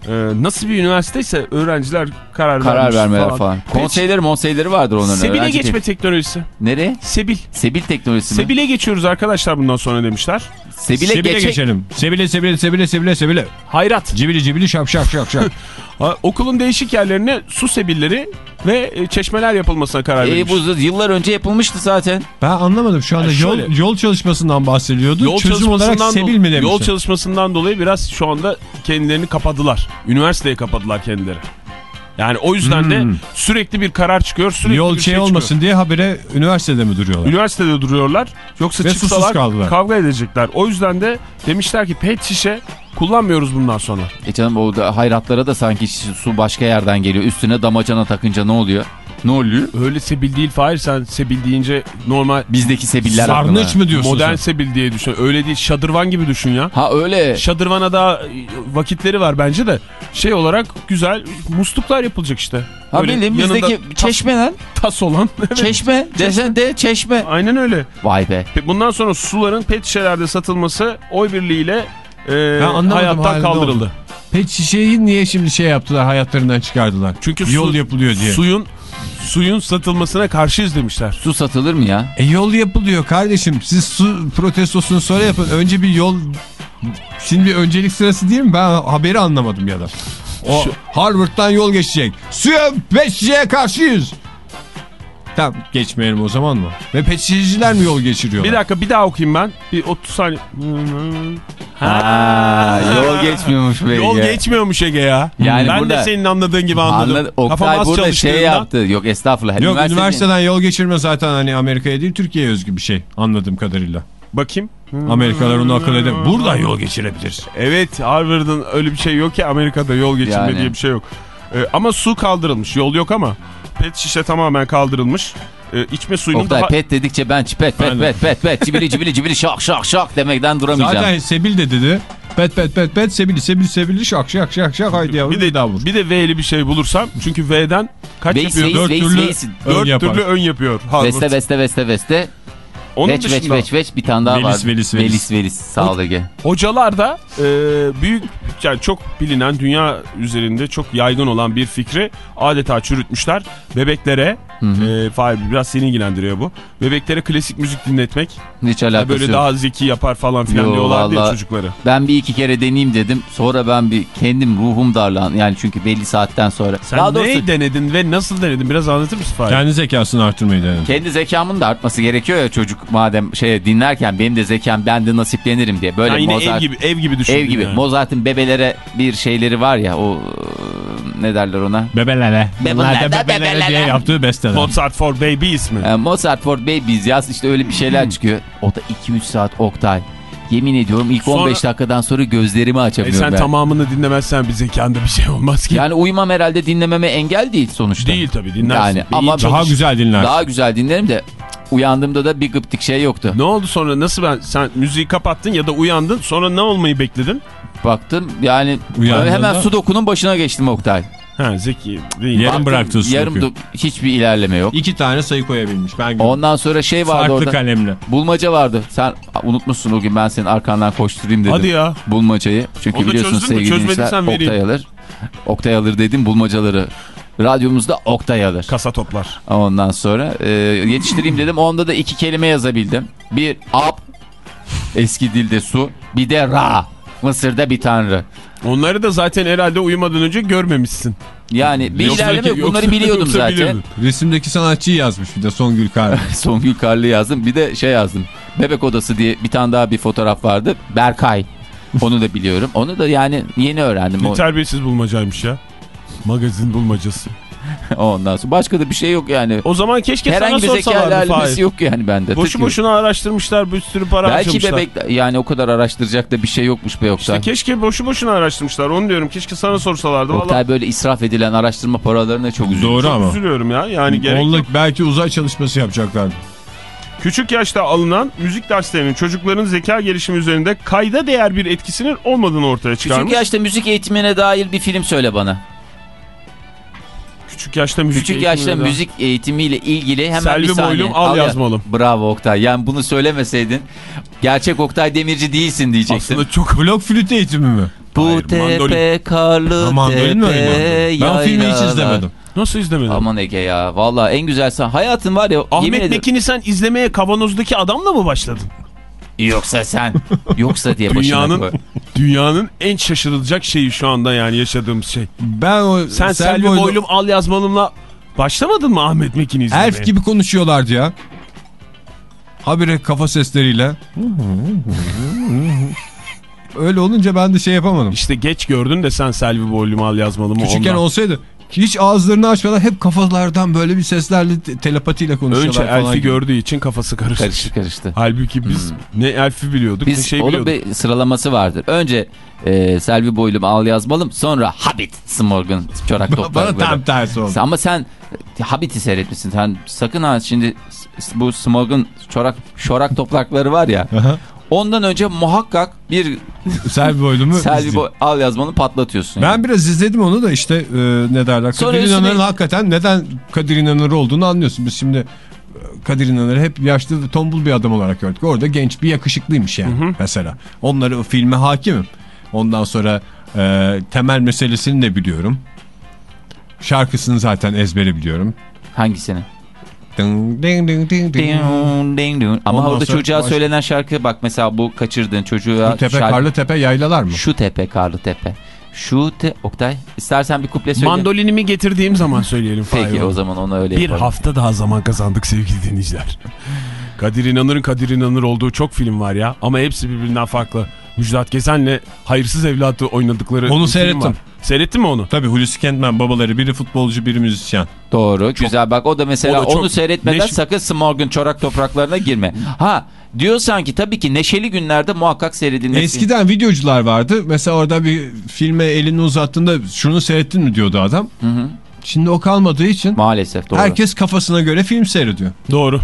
Ee, nasıl bir üniversiteyse öğrenciler karar, karar vermeler falan. Peki, Konseyleri monseyleri vardır onların. Sebil'e Öğrenci geçme te- teknolojisi. Nereye? Sebil. Sebil teknolojisi mi? Sebil'e geçiyoruz arkadaşlar bundan sonra demişler. Sebile, Sebile geçe- geçelim. Sebile sebile sebile sebile sebile. Hayrat. Cibili cibili şap şap şap şap. Okulun değişik yerlerine su sebilleri ve e, çeşmeler yapılmasına karar E, verilmiş. bu yıllar önce yapılmıştı zaten. ben anlamadım şu anda Ya yol, şöyle- yol çalışmasından bahsediyordu. Yol Çözüm olarak sebil mi demişler? Yol çalışmasından dolayı biraz şu anda kendilerini kapadılar. Üniversiteye kapadılar kendileri. Yani o yüzden de Hmm. sürekli bir karar çıkıyor. Sürekli Yol bir şey, çıkıyor. olmasın diye habire üniversitede mi duruyorlar? Üniversitede duruyorlar. Yoksa Ve susuz çıksalar kaldılar. kavga edecekler. O yüzden de demişler ki pet şişe kullanmıyoruz bundan sonra. E canım o da hayratlara da sanki su başka yerden geliyor. Üstüne damacana takınca ne oluyor? Ne oluyor? Öyle sebil değil Fahir sen sebil deyince normal Bizdeki sebiller Sarnıç mı diyorsun modern sen? sebil diye düşün. Öyle değil şadırvan gibi düşün ya. Ha öyle. Şadırvana daha vakitleri var bence de. Şey olarak güzel musluklar yapılacak işte. Ha Öyle bildiğin bizdeki tas- çeşme lan. tas olan. Evet. Çeşme. Desen de çeşme. Aynen öyle. Vay be. Bundan sonra suların pet şişelerde satılması oy birliğiyle e, anlamadım hayattan kaldırıldı. Pet şişeyi niye şimdi şey yaptılar hayatlarından çıkardılar? Çünkü Yol su- yapılıyor diye. Suyun suyun satılmasına karşıyız demişler. Su satılır mı ya? E yol yapılıyor kardeşim. Siz su protestosunu sonra yapın. Önce bir yol... Şimdi bir öncelik sırası değil mi? Ben haberi anlamadım ya da. O Şu- Harvard'dan yol geçecek. Suya şişeye karşıyız. Tamam geçmeyelim o zaman mı? Ve pet şişeciler mi yol geçiriyorlar? Bir dakika bir daha okuyayım ben. Bir 30 saniye. Ha, yol geçmiyormuş be. Yol geçmiyormuş Ege ya. Yani ben burada- de senin anladığın gibi anladım. Kafam Oktay burada şey yaptı. Yok estağfurullah. Yok Üniversite- üniversiteden yol geçirme zaten hani Amerika'ya değil Türkiye'ye özgü bir şey anladığım kadarıyla. Bakayım. Amerikalılar onu akıl edemiyor. Buradan yol geçirebilir. Evet Harvard'ın öyle bir şey yok ki Amerika'da yol geçirme Yani. diye bir şey yok. Ee, ama su kaldırılmış. Yol yok ama pet şişe tamamen kaldırılmış. Ee, içme suyunun Oktay daha... pet dedikçe ben pet pet pet pet pet cibili cibili cibili şak şak şak demekten duramayacağım. Zaten Sebil de dedi. Pet pet pet pet sebili sebili sebili şak şak şak şak haydi yavrum bir de, daha vur. bir de V'li bir şey bulursam. Çünkü V'den kaç Veys, yapıyor? veys, Dört, veys, türlü- veys. ön dört yapar. türlü ön yapıyor Harvard. Veste veste veste veste. Onun Veç veç dışında veç veç bir tane daha Velis, var. velis, velis. Velis velis. Sağ ol Ege. hocalar da e, büyük yani çok bilinen dünya üzerinde çok yaygın olan bir fikri adeta çürütmüşler. Bebeklere e, Fahir, biraz seni ilgilendiriyor bu. Bebeklere klasik müzik dinletmek Hiç alakası böyle yok. daha zeki yapar falan filan Yo, diyorlar diye çocukları. Ben bir iki kere deneyeyim dedim. Sonra ben bir kendim ruhum darlan. Yani çünkü belli saatten sonra. Sen Daha doğrusu neyi denedin ve nasıl denedin? Biraz anlatır mısın Fahir? Kendi zekasını artırmayı denedi. kendi zekamın da artması gerekiyor ya çocuk madem şey dinlerken benim de zekam ben de nasiplenirim diye. Böyle Yani yine Mozart, ev gibi ev gibi düşün. ev gibi. Mozart'ın bebelere bir şeyleri var ya o ne derler ona? Bebelere. Be- Bunlar bunlar da da bebelere bebelere. diye yaptığı besteler. Mozart for Baby ismi. E, Mozart for Babies yaz işte öyle bir şeyler çıkıyor. O da 2-3 saat Oktay. Yemin ediyorum ilk Sonra- 15 dakikadan sonra gözlerimi E açamıyorum sen ben. tamamını dinlemezsen bir zekanda bir şey olmaz ki. Yani uyumam herhalde dinlememe engel değil sonuçta. Değil tabii dinlersin. Yani ama çalış- Daha güzel dinler. Daha güzel dinlerim de uyandığımda da bir gıptik şey yoktu. Ne oldu sonra nasıl ben sen müziği kapattın ya da uyandın sonra ne olmayı bekledin? Baktım yani Uyandığında- hemen sudokunun başına geçtim Oktay. Ha zeki değil. Yarım Baktım, bıraktın sudoku. Yarım hiçbir ilerleme yok. İki tane sayı koyabilmiş. Ben gördüm. Ondan sonra şey vardı Farklı orada. kalemle. Bulmaca vardı. Sen unutmuşsun o gün ben senin arkandan koşturayım dedim. Hadi ya. Bulmacayı. Çünkü Onu da biliyorsun çözdün mü? sevgili dinleyiciler. Oktay alır. Oktay alır dedim bulmacaları. Radyomuzda Oktay alır. Kasa toplar. Ondan sonra e, yetiştireyim dedim. Onda da iki kelime yazabildim. Bir ap, eski dilde su. Bir de ra, Mısır'da bir tanrı. Onları da zaten herhalde uyumadan önce görmemişsin. Yani bir Yoksa- ilerleme yok. yoksa- Bunları biliyordum yoksa zaten. biliyordun. Resimdeki sanatçıyı yazmış bir de Songül Kar. Songül Karlı yazdım. Bir de şey yazdım. Bebek odası diye bir tane daha bir fotoğraf vardı. Berkay. Onu da biliyorum. Onu da yani yeni öğrendim. Ne terbiyesiz bulmacaymış ya. Magazin bulmacası. Ondan sonra başka da bir şey yok yani. O zaman keşke Herhangi bir sana zeka sorsalardı ilerlemesi Fahir. yok yani bende. Boşu Tık- boşuna araştırmışlar bir sürü para Belki harcamışlar. bebek yani o kadar araştıracak da bir şey yokmuş be Oktay. İşte keşke boşu boşuna araştırmışlar onu diyorum. Keşke sana sorsalardı. Vallahi Oktay böyle israf edilen araştırma paralarına çok üzülüyor. Doğru çok ama. üzülüyorum ya. Yani gerek yok. belki uzay çalışması yapacaklardı. Küçük yaşta alınan müzik derslerinin çocukların zeka gelişimi üzerinde kayda değer bir etkisinin olmadığını ortaya çıkarmış. Küçük yaşta müzik eğitimine dair bir film söyle bana. Küçük yaşta müzik Küçük yaşta eğitimine müzik eğitimiyle ilgili hemen Selvi bir saniye. Boylum, al ya- yazmalım. Bravo Oktay. Yani bunu söylemeseydin gerçek Oktay Demirci değilsin diyeceksin. Aslında çok Blok flüt eğitimi mi? Bu Hayır, tepe mandolin. karlı Ha, mandolin mi tepe öyle? Ben filmi hiç izlemedim. nasıl izlemedin? Aman Ege ya. Valla en güzel sen. Hayatın var ya. Ahmet Mekin'i sen izlemeye kavanozdaki adamla mı başladın? Yoksa sen. Yoksa diye başına Dünyanın koy. Dünyanın en şaşırılacak şeyi şu anda yani yaşadığımız şey. Ben o Sen Selvi Boylum- Boylum al yazmalımla başlamadın mı Ahmet Mekin'i izlemeye? Elf gibi konuşuyorlardı ya. Habire kafa sesleriyle. Öyle olunca ben de şey yapamadım. İşte geç gördün de sen Selvi Boylum al yazmalımı Küçükken ondan. olsaydı hiç ağızlarını açmadan hep kafalardan böyle bir seslerle te- telepatiyle konuşuyorlar Önce falan. Elf'i gibi. gördüğü için kafası karıştı. Karıştı karıştı. Halbuki biz ne Elf'i biliyorduk ne Biz şey onun biliyorduk. bir sıralaması vardır. Önce e, Selvi Boylum al yazmalım. Sonra Habit Smorgan çorak Bana toplar. tam tersi oldu. Ama sen Habit'i seyretmişsin. Sen sakın ha şimdi bu Smorgan çorak şorak toprakları var ya. Ondan önce muhakkak bir Selvi Boylum'u Selvi. Boy al yazmanı patlatıyorsun. yani. Ben biraz izledim onu da işte e, ne derler. Sonra Kadir üstüne- İnanır'ın hakikaten neden Kadir İnanır olduğunu anlıyorsun. Biz şimdi e, Kadir İnanır'ı hep yaşlı tombul bir adam olarak gördük. Orada genç bir yakışıklıymış yani mesela. Onları o filme hakimim. Ondan sonra e, temel meselesini de biliyorum. Şarkısını zaten ezbere biliyorum. Hangisini? Ding, ding, ding, ding, ding. Ding. Ama Ondan orada çocuğa söylenen şarkı bak mesela bu kaçırdığın çocuğa Bu tepe şarkı- karlı tepe yaylalar mı? Şu tepe karlı tepe. Şu te Oktay istersen bir kuple söyle. Mandolinimi getirdiğim zaman söyleyelim. Peki Fahir. o zaman onu öyle Bir yapalım. hafta daha zaman kazandık sevgili dinleyiciler. Kadir İnanır'ın Kadir İnanır olduğu çok film var ya. Ama hepsi birbirinden farklı. Müjdat Gezen'le hayırsız evlatı oynadıkları Onu seyrettim. Seyrettin mi onu? Tabii Hulusi Kentmen babaları biri futbolcu biri müzisyen. Doğru güzel bak o da mesela o da çok onu seyretmeden neş- sakın Smorgon çorak topraklarına girme. Ha diyorsan ki tabii ki neşeli günlerde muhakkak seyredilmesi. Eskiden videocular vardı. Mesela orada bir filme elini uzattığında şunu seyrettin mi diyordu adam. Hı hı. Şimdi o kalmadığı için Maalesef doğru. herkes kafasına göre film seyrediyor. Doğru.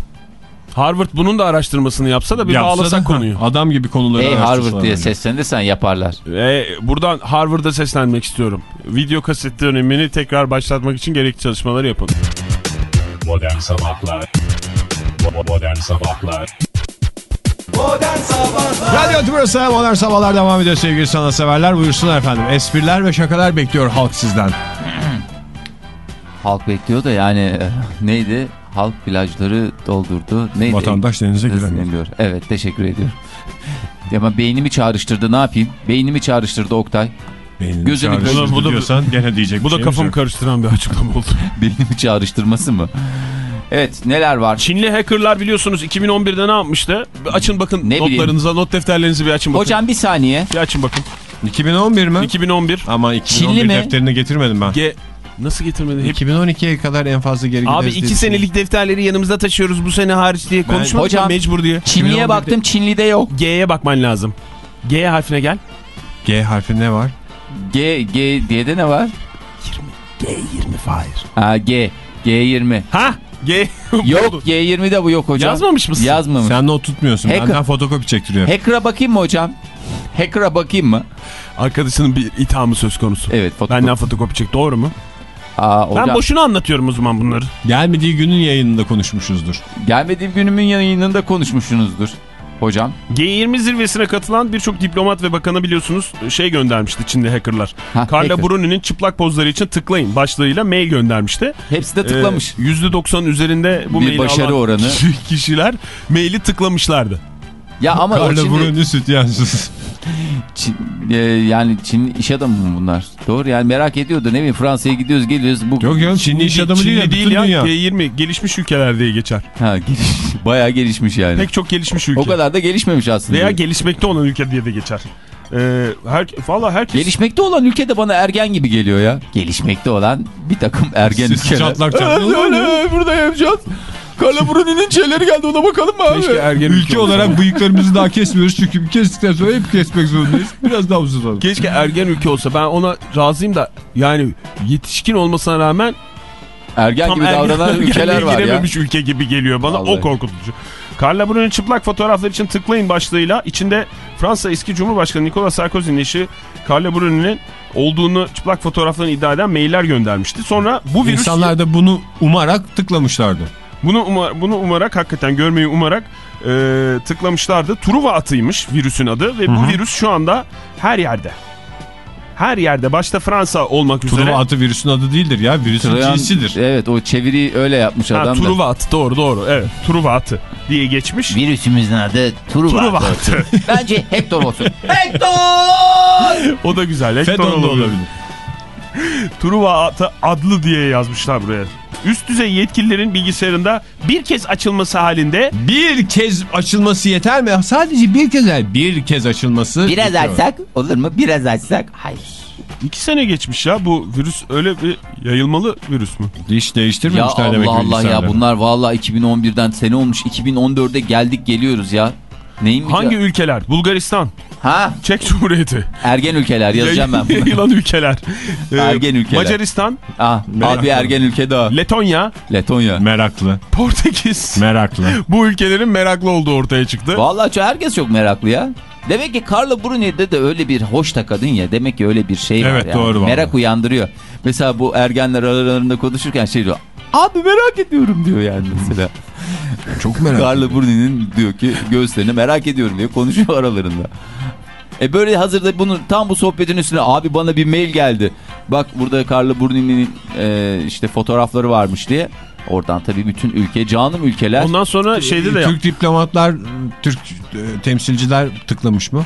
Harvard bunun da araştırmasını yapsa da bir Yapsa bağlasak da, konuyu. Adam gibi konuları Hey Harvard diye seslenirsen yaparlar. Ve buradan Harvard'a seslenmek istiyorum. Video kaset dönemini tekrar başlatmak için gerekli çalışmaları yapın. Modern Sabahlar Bo- Modern Sabahlar Radyo Tümrüt'ü Modern Sabahlar devam ediyor sevgili sanatseverler. Buyursunlar efendim. Espriler ve şakalar bekliyor halk sizden. Halk bekliyor da yani e, neydi? Halk plajları doldurdu. Neydi? Vatandaş denize giremiyor. Evet teşekkür ediyorum. Ama beynimi çağrıştırdı ne yapayım? Beynimi çağrıştırdı Oktay. Beynini Gözünü çağrıştırdı göreyim. Bu da- diyorsan gene diyecek Bu da şeyimiz kafamı yok. karıştıran bir açıklama oldu. Beynimi çağrıştırması mı? Evet neler var? Çinli hackerlar biliyorsunuz 2011'de ne yapmıştı? Bir açın bakın Ne bileyim. notlarınıza, not defterlerinizi bir açın bakın. Hocam bir saniye. Bir açın bakın. 2011 mi? 2011. Ama 2011 Çinli mi? defterini getirmedim ben. G Nasıl getirmedin? Hep... 2012'ye kadar en fazla geri Abi gideriz iki diye senelik defterleri yanımızda taşıyoruz bu sene hariç diye konuşmadık Hocam- mecbur diye. Çinli'ye 2011'de baktım Çinli'de yok. G'ye bakman lazım. G harfine gel. G harfi ne var? G, G diye de ne var? G20 Fahir. Ha G. G20. Ha? G. Yok G20'de bu yok hocam. Yazmamış mısın? Yazmamış. Sen not tutmuyorsun. Hacker. Benden fotokopi çektiriyor. Hacker'a bakayım mı hocam? Hacker'a bakayım mı? Arkadaşının bir ithamı söz konusu. Evet fotokopi. Benden fotokopi çek doğru mu? Aa, hocam, Ben boşuna anlatıyorum o zaman bunları. Gelmediği günün yayınında konuşmuşuzdur. Gelmediğim günümün yayınında konuşmuşsunuzdur. Hocam. G20 zirvesine katılan birçok diplomat ve bakanı biliyorsunuz şey göndermişti Çinli hackerlar. Ha, Carla hacker. Bruni'nin çıplak pozları için tıklayın başlığıyla mail göndermişti. Hepsi de tıklamış. Ee, %90 üzerinde bu Bir maili başarı alan oranı. kişi- kişiler maili tıklamışlardı. ya ama o Karla şimdi, Bruni süt yansız. Çin- e, yani Çin iş adamı mı bunlar? Doğru yani merak ediyordu ne bileyim Fransa'ya gidiyoruz geliyoruz. Bu, Yok ya Çinli iş adamı değil. Çinli Bütün değil ya dünya. G20 gelişmiş ülkeler diye geçer. Ha, geliş, bayağı gelişmiş yani. Pek çok gelişmiş ülke. O kadar da gelişmemiş aslında. Veya gelişmekte olan ülke diye de geçer. Ee, her, valla herkes... Gelişmekte olan ülke de bana ergen gibi geliyor ya. Gelişmekte olan bir takım ergen Sesi ülkeler. çatlak çatlak. burada yapacağız. Carla Bruni'nin şeyleri geldi ona bakalım mı abi? Keşke ergen Ülke olarak bıyıklarımızı daha kesmiyoruz çünkü kestikten sonra hep kesmek zorundayız. Biraz daha uzatalım. Keşke ergen ülke olsa ben ona razıyım da yani yetişkin olmasına rağmen Ergen tam gibi davranan ergenliğe ülkeler var ya. girememiş ülke gibi geliyor bana Vallahi. o korkutucu. Carla Bruni'nin çıplak fotoğraflar için tıklayın başlığıyla içinde Fransa eski Cumhurbaşkanı Nicolas Sarkozy'nin eşi Carla Bruni'nin olduğunu çıplak fotoğraflarını iddia eden mailler göndermişti. Sonra bu virüs İnsanlar da bunu umarak tıklamışlardı. Bunu umar, bunu umarak hakikaten görmeyi umarak e, tıklamışlardı. Truva atıymış virüsün adı ve bu virüs şu anda her yerde. Her yerde başta Fransa olmak üzere. Truva atı virüsün adı değildir ya. Virüsün Troyan- cinsidir. Evet o çeviriyi öyle yapmış Ha, adam da. Truva atı doğru doğru evet Truva atı diye geçmiş. Virüsümüzün adı Truva. Truva atı. Bence Hector olsun. Hector! o da güzel. Hector olabilir. Truva atı adlı diye yazmışlar buraya. Üst düzey yetkililerin bilgisayarında bir kez açılması halinde Bir kez açılması yeter mi? Sadece bir kez bir kez açılması. Biraz yetiyor. açsak olur mu? Biraz açsak. Hayır. iki sene geçmiş ya bu virüs öyle bir yayılmalı virüs mü? Hiç Ya değiştirmemişler Allah demek ki Allah ya bunlar vallahi 2011'den sene olmuş. 2014'e geldik geliyoruz ya. Neymiş Hangi ya? ülkeler? Bulgaristan, Ha? Çek Cumhuriyeti. Ergen ülkeler yazacağım ben. bunu. Yayılan ülkeler. Ee, Ergen ülkeler. Macaristan, ah, abi ergen ülke daha. Letonya, Letonya. Meraklı. Portekiz. Meraklı. Bu ülkelerin meraklı olduğu ortaya çıktı. Vallahi herkes çok meraklı ya. Demek ki Carla Bruni'de de öyle bir hoş kadın ya. Demek ki öyle bir şey var. Evet, yani. doğru vallahi. Merak uyandırıyor. Mesela bu ergenler aralarında konuşurken şey diyor. Abi merak ediyorum diyor yani mesela. Çok meraklı. Carla Bruni'nin diyor ki göğüslerini merak ediyorum diyor. Konuşuyor aralarında. E böyle hazırda bunu tam bu sohbetin üstüne abi bana bir mail geldi. Bak burada Carla Bruni'nin e, işte fotoğrafları varmış diye. Oradan tabii bütün ülke canım ülkeler. Ondan sonra şeyde de Türk diplomatlar, Türk e, temsilciler tıklamış mı?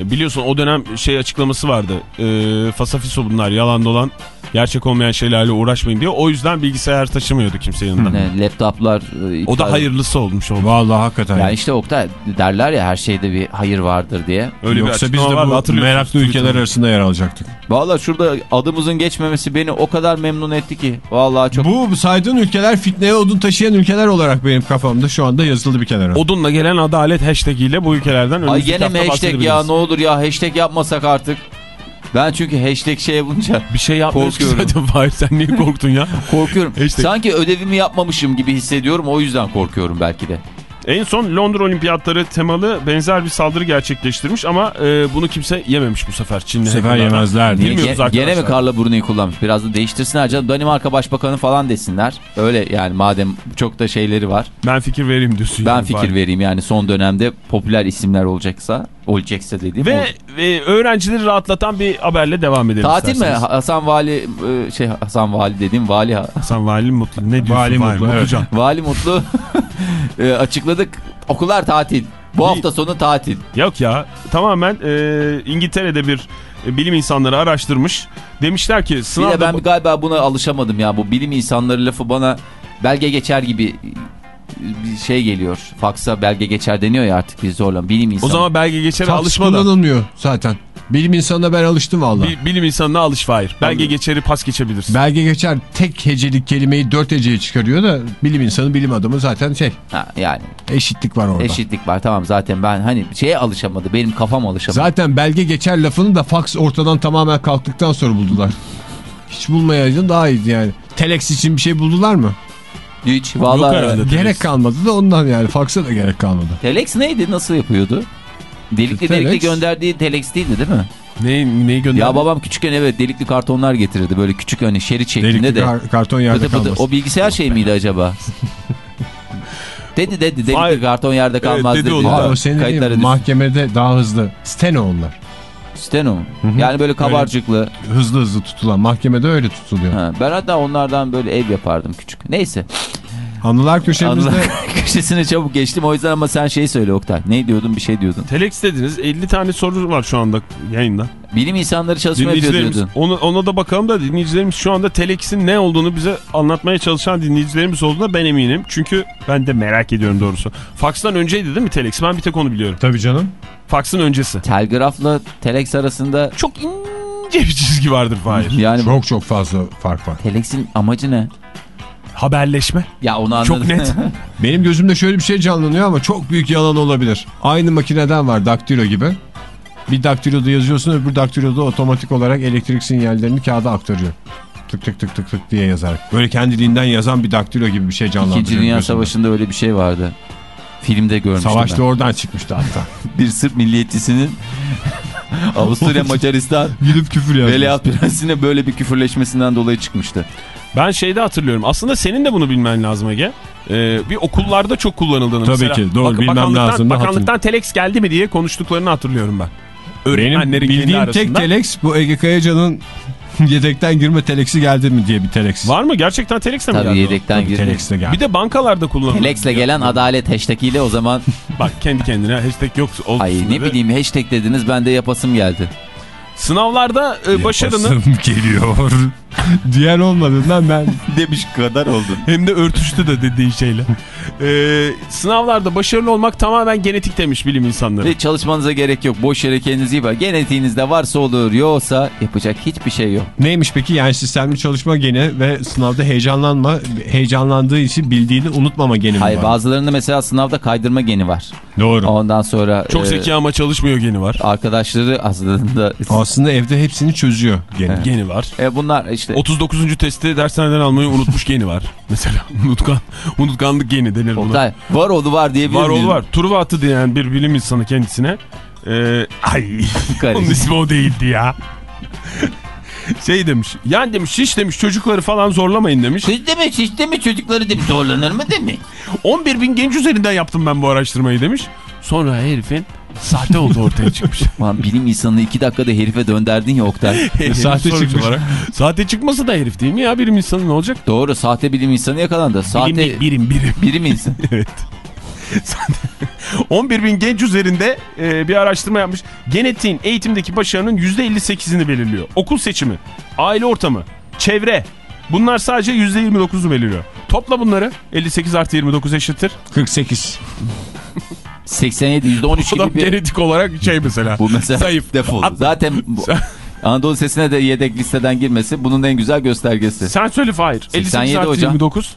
E, biliyorsun o dönem şey açıklaması vardı. E, fasafiso bunlar yalan dolan gerçek olmayan şeylerle uğraşmayın diye. O yüzden bilgisayar taşımıyordu kimse yanında. Ne, laptoplar. e, O da hayırlısı olmuş oldu. Vallahi hakikaten. Yani işte Oktay derler ya her şeyde bir hayır vardır diye. Öyle bir Yoksa biz de bu meraklı ülkeler arasında yer alacaktık. Valla şurada adımızın geçmemesi beni o kadar memnun etti ki. Vallahi çok. Bu saydığın ülkeler fitneye odun taşıyan ülkeler olarak benim kafamda şu anda yazıldı bir kenara. Odunla gelen adalet hashtag ile bu ülkelerden Ay önümüzdeki gene mi hafta hashtag ya ne olur ya hashtag yapmasak artık. Ben çünkü hashtag şey yapınca Bir şey yapmıyoruz ki Korkuyorum. zaten Fahir sen niye korktun ya? korkuyorum. Hashtag. Sanki ödevimi yapmamışım gibi hissediyorum o yüzden korkuyorum belki de. En son Londra Olimpiyatları temalı benzer bir saldırı gerçekleştirmiş ama e, bunu kimse yememiş bu sefer Çinli. Bu sefer yemezler diye. Bilmiyoruz Ge- gene mi. Carla Bruni'yi kullanmış? Biraz da değiştirsinler canım. Danimarka Başbakanı falan desinler. Öyle yani madem çok da şeyleri var. Ben fikir vereyim diyorsun. Ben yani fikir Fahir. vereyim yani son dönemde popüler isimler olacaksa olacaksa dediğim Ve, ve öğrencileri rahatlatan bir haberle devam edelim Tatil mi? isterseniz. Hasan Vali e, şey Hasan Vali dediğim Vali Hasan Vali Mutlu. Ne diyorsun Vali Fahir? Mutlu, evet. Mutlucan. Vali Mutlu e, açıkladık. Okullar tatil. Bu Bir- hafta sonu tatil. Yok ya tamamen e, İngiltere'de bir e, bilim insanları araştırmış. Demişler ki Bir sınavda... de ben galiba buna alışamadım ya. Bu bilim insanları lafı bana belge geçer gibi bir şey geliyor. Faksa belge geçer deniyor ya artık biz zorla. Bilim o insanı. zaman belge geçere Fax alışma da. kullanılmıyor zaten. Bilim insanına ben alıştım valla. Bi- bilim insanına alış Fahir. Belge geçeri pas geçebilirsin. Belge geçer tek hecelik kelimeyi dört heceye çıkarıyor da bilim insanı bilim adamı zaten şey Ha, yani eşitlik var orada. eşitlik var tamam zaten ben hani şeye alışamadı. Benim kafam alışamadı. Zaten belge geçer lafını da fax ortadan tamamen kalktıktan sonra buldular. Hiç bulmayaydın daha iyiydi yani. Telex için bir şey buldular mı? Hiç vallahi. herhalde. Telex. Gerek kalmadı da ondan yani fax'a da gerek kalmadı. Telex neydi? Nasıl yapıyordu? Delikli Telex- delikli gönderdiği telex değildi değil mi? Ne, neyi gönder? Ya babam küçükken evet delikli kartonlar getirirdi. Böyle küçük hani şerit şeklinde Delikli de. kar- karton yerde Pıtı pıtı. kalmasın. O bilgisayar şey miydi acaba? dedi dedi delikli Hayır. karton yerde kalmaz dedi dedi. onu da. Aa, o senin mahkemede daha hızlı. Steno onlar. Steno. Yani böyle kabarcıklı. Hızlı hızlı tutulan. Mahkemede öyle tutuluyor. Ha, ben hatta onlardan böyle ev yapardım küçük. Neyse. Anılar köşemizde Anılar köşesine çabuk geçtim. O yüzden ama sen şey söyle Oktay. Ne diyordun bir şey diyordun. Telex dediniz. 50 tane soru var şu anda yayında. Bilim insanları çalışma yapıyor diyordun. onu, ona da bakalım da dinleyicilerimiz şu anda Telex'in ne olduğunu bize anlatmaya çalışan dinleyicilerimiz olduğuna ben eminim. Çünkü ben de merak ediyorum doğrusu. Fax'tan önceydi değil mi Telex? Ben bir tek onu biliyorum. Tabii canım. Fax'ın öncesi. Telgrafla telex arasında Çok ince bir çizgi vardır Fahir. yani Çok çok fazla fark var. telex'in amacı ne? Haberleşme. Ya onu anladım. Çok net. Benim gözümde şöyle bir şey canlanıyor ama çok büyük yalan olabilir. Aynı makineden var daktilo gibi. Bir daktiloda yazıyorsun öbür daktiloda otomatik olarak elektrik sinyallerini kağıda aktarıyor. Tık tık tık tık tık diye yazarak. Böyle kendiliğinden yazan bir daktilo gibi bir şey canlandırıyor. İkinci Dünya gözümde. Savaşı'nda öyle bir şey vardı. Filmde görmüştüm Savaşta ben. oradan çıkmıştı hatta. Bir Sırp milliyetçisinin Avusturya Macaristan Gidip küfür yazmış. Veliaht Prensi'ne böyle bir küfürleşmesinden dolayı çıkmıştı. Ben şeyde hatırlıyorum. Aslında senin de bunu bilmen lazım Ege. Ee, bir okullarda çok kullanıldığını. Tabii Mesela ki, doğru, bilmem bakanlıktan, lazım Bakanlıktan telex geldi mi diye konuştuklarını hatırlıyorum ben. Benim Öğretmenlerin kendi bildiğim tek telex bu Ege Kayacan'ın yedekten girme teleksi geldi mi diye bir telex. Var mı? Gerçekten telex'e mi Tabii geldi yedekten Bir girdi. telex de geldi. Bir de bankalarda kullanılıyor. Telex'le gelen adalet hashtagiyle o zaman Bak kendi kendine hashtag yok. olsun ay ne dedi. bileyim hashtag dediniz ben de yapasım geldi. Sınavlarda e, başarının Yapasım geliyor. Diyen olmadığından ben Demiş kadar oldun. hem de örtüştü de dediğin şeyle. Ee, sınavlarda başarılı olmak tamamen genetik demiş bilim insanları. Ve çalışmanıza gerek yok. Boş yere kendinizi iyi bak. Genetiğinizde varsa olur yoksa yapacak hiçbir şey yok. Neymiş peki? Yani sistemli çalışma geni ve sınavda heyecanlanma, heyecanlandığı için bildiğini unutmama geni mi Hayır var? bazılarında mesela sınavda kaydırma geni var. Doğru. Ondan sonra Çok e, zeki ama çalışmıyor geni var. arkadaşları aslında Aslında evde hepsini çözüyor geni. Evet. Geni var. e, bunlar işte 39. testi dershaneden almayı unutmuş geni var. Mesela unutkan, unutkanlık geni denir buna. Oktay, var oğlu var diyebilir Var oğlu var. Truva attı diyen bir bilim insanı kendisine. Ee, ay onun ismi o değildi ya. şey demiş. Yani demiş hiç demiş çocukları falan zorlamayın demiş. Siz de mi, siz de mi çocukları da zorlanır mı mi? 11 bin genç üzerinden yaptım ben bu araştırmayı demiş. Sonra herifin sahte olduğu ortaya çıkmış. Lan bilim insanını iki dakikada herife dönderdin ya Oktay. Sahte çıkmış. olarak. Sahte çıkması da herif değil mi ya bilim insanı ne olacak? Doğru sahte bilim insanı yakalandı. Sahte Bilim, birim birim. bilim insan. Evet. 11 bin genç üzerinde e, bir araştırma yapmış. Genetiğin eğitimdeki başarının %58'ini belirliyor. Okul seçimi, aile ortamı, çevre. Bunlar sadece %29'u belirliyor. Topla bunları. 58 artı 29 eşittir. 48. 87 %13 Adam gibi bir... genetik olarak şey mesela. Bu mesela Zayıf. defol. At- Zaten bu, Anadolu Sesi'ne de yedek listeden girmesi bunun en güzel göstergesi. Sen söyle Fahir. 58 87 artı hocam. 29.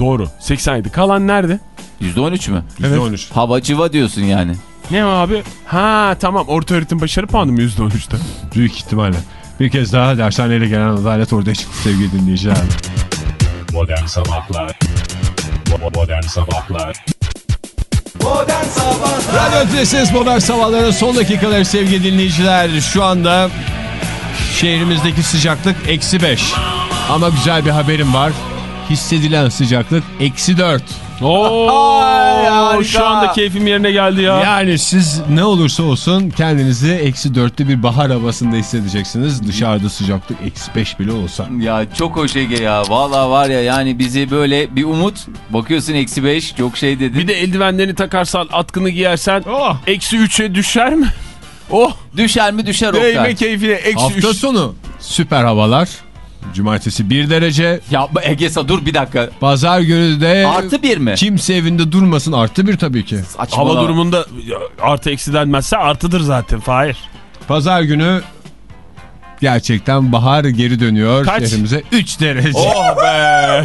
Doğru. 87. Kalan nerede? %13 mü? %13. Hava civa diyorsun yani. Ne abi? Ha tamam orta öğretim başarı puanı mı %13'te? Büyük ihtimalle. Bir kez daha dershaneyle gelen adalet ortaya çıktı sevgili dinleyiciler. Modern Sabahlar Bo- Modern Sabahlar Radyo Tülesi'niz Modern Sabahların son dakikaları sevgili dinleyiciler. Şu anda şehrimizdeki sıcaklık eksi 5. Ama güzel bir haberim var. Hissedilen sıcaklık eksi 4. Oo, Ay, şu anda keyfim yerine geldi ya. Yani siz ne olursa olsun kendinizi eksi 4'te bir bahar havasında hissedeceksiniz. Dışarıda sıcaklık eksi 5 bile olsa. Ya çok hoş Ege ya. Valla var ya yani bizi böyle bir umut. Bakıyorsun eksi 5 çok şey dedi. Bir de eldivenlerini takarsan atkını giyersen Oh! eksi 3'e düşer mi? Oh Düşer mi düşer değme Oktay. keyfine eksi Hafta 3. sonu süper havalar. Cumartesi 1 derece. Ya bu Ege'sa dur bir dakika. Pazar günü de Artı bir mi? kimse evinde durmasın artı bir tabii ki. Saçmalama. Hava durumunda artı eksi denmezse artıdır zaten Fahir. Pazar günü gerçekten bahar geri dönüyor Kaç? şehrimize. 3 derece. Oh be.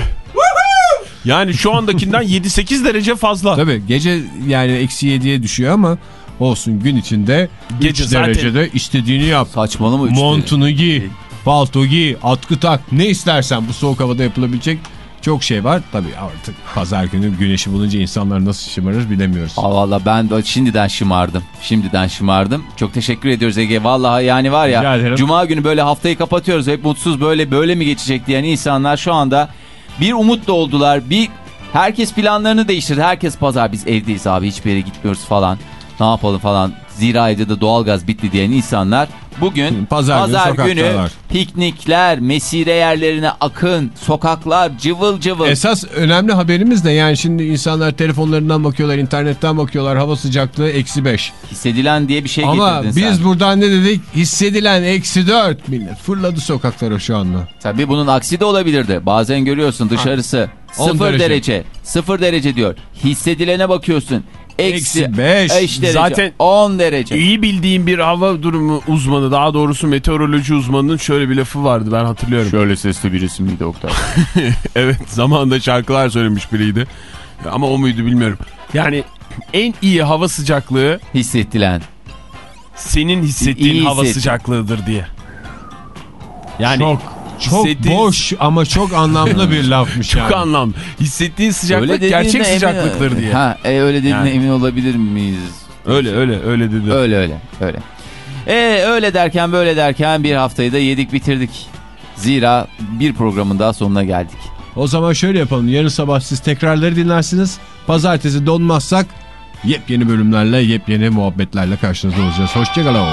yani şu andakinden 7-8 derece fazla. Tabii gece yani eksi 7'ye düşüyor ama olsun gün içinde Gece 3 zaten- derecede istediğini yap. Saçmalama üçte. Montunu giy, palto giy, atkı tak ne istersen bu soğuk havada yapılabilecek çok şey var. Tabii artık pazar günü güneşi bulunca insanlar nasıl şımarır bilemiyoruz. Aa, Valla ben de şimdiden şımardım. Şimdiden şımardım. Çok teşekkür ediyoruz Ege. Vallahi yani var ya. Cuma günü böyle haftayı kapatıyoruz. Hep mutsuz böyle böyle mi geçecek diyen insanlar şu anda bir umutla oldular. Bir herkes planlarını değiştirdi. Herkes pazar biz evdeyiz abi hiçbir yere gitmiyoruz falan. Ne yapalım falan. Zira evde de doğalgaz bitti diyen insanlar bugün Pazar günü sokaktalar. piknikler, mesire yerlerine akın, sokaklar cıvıl cıvıl. Esas önemli haberimiz de yani şimdi insanlar telefonlarından bakıyorlar, internetten bakıyorlar. Hava sıcaklığı eksi 5. Hissedilen diye bir şey Ama getirdin biz sen. buradan ne dedik? Hissedilen eksi 4 millet. Fırladı sokaklara şu anda. Tabii bunun aksi de olabilirdi. Bazen görüyorsun dışarısı 10 0 derece. derece. 0 derece diyor. Hissedilene bakıyorsun. Eksi Eksi beş. 5 derece. Zaten- 10 derece. İyi bildiğim bir hava durumu uzmanı daha doğrusu meteoroloji uzmanının şöyle bir lafı vardı ben hatırlıyorum. Şöyle sesli birisi miydi Oktay? evet zamanında şarkılar söylemiş biriydi. Ama o muydu bilmiyorum. Yani en iyi hava sıcaklığı Hissedilen. senin hissettiğin İyi hava hisset- sıcaklığıdır diye. Yani Çok Çok Hissettiğin- boş ama çok anlamlı bir lafmış Çok yani. anlam. Hissettiğin sıcaklık gerçek emin- sıcaklıktır diye. Ha, e, öyle dediğine Yani. emin olabilir miyiz? Öyle öyle öyle dedi. Öyle öyle öyle. E öyle derken böyle derken bir haftayı da yedik bitirdik. Zira bir programın daha sonuna geldik. O zaman şöyle yapalım. Yarın sabah siz tekrarları dinlersiniz. Pazartesi donmazsak yepyeni bölümlerle, yepyeni muhabbetlerle karşınızda olacağız. Hoşçakalın.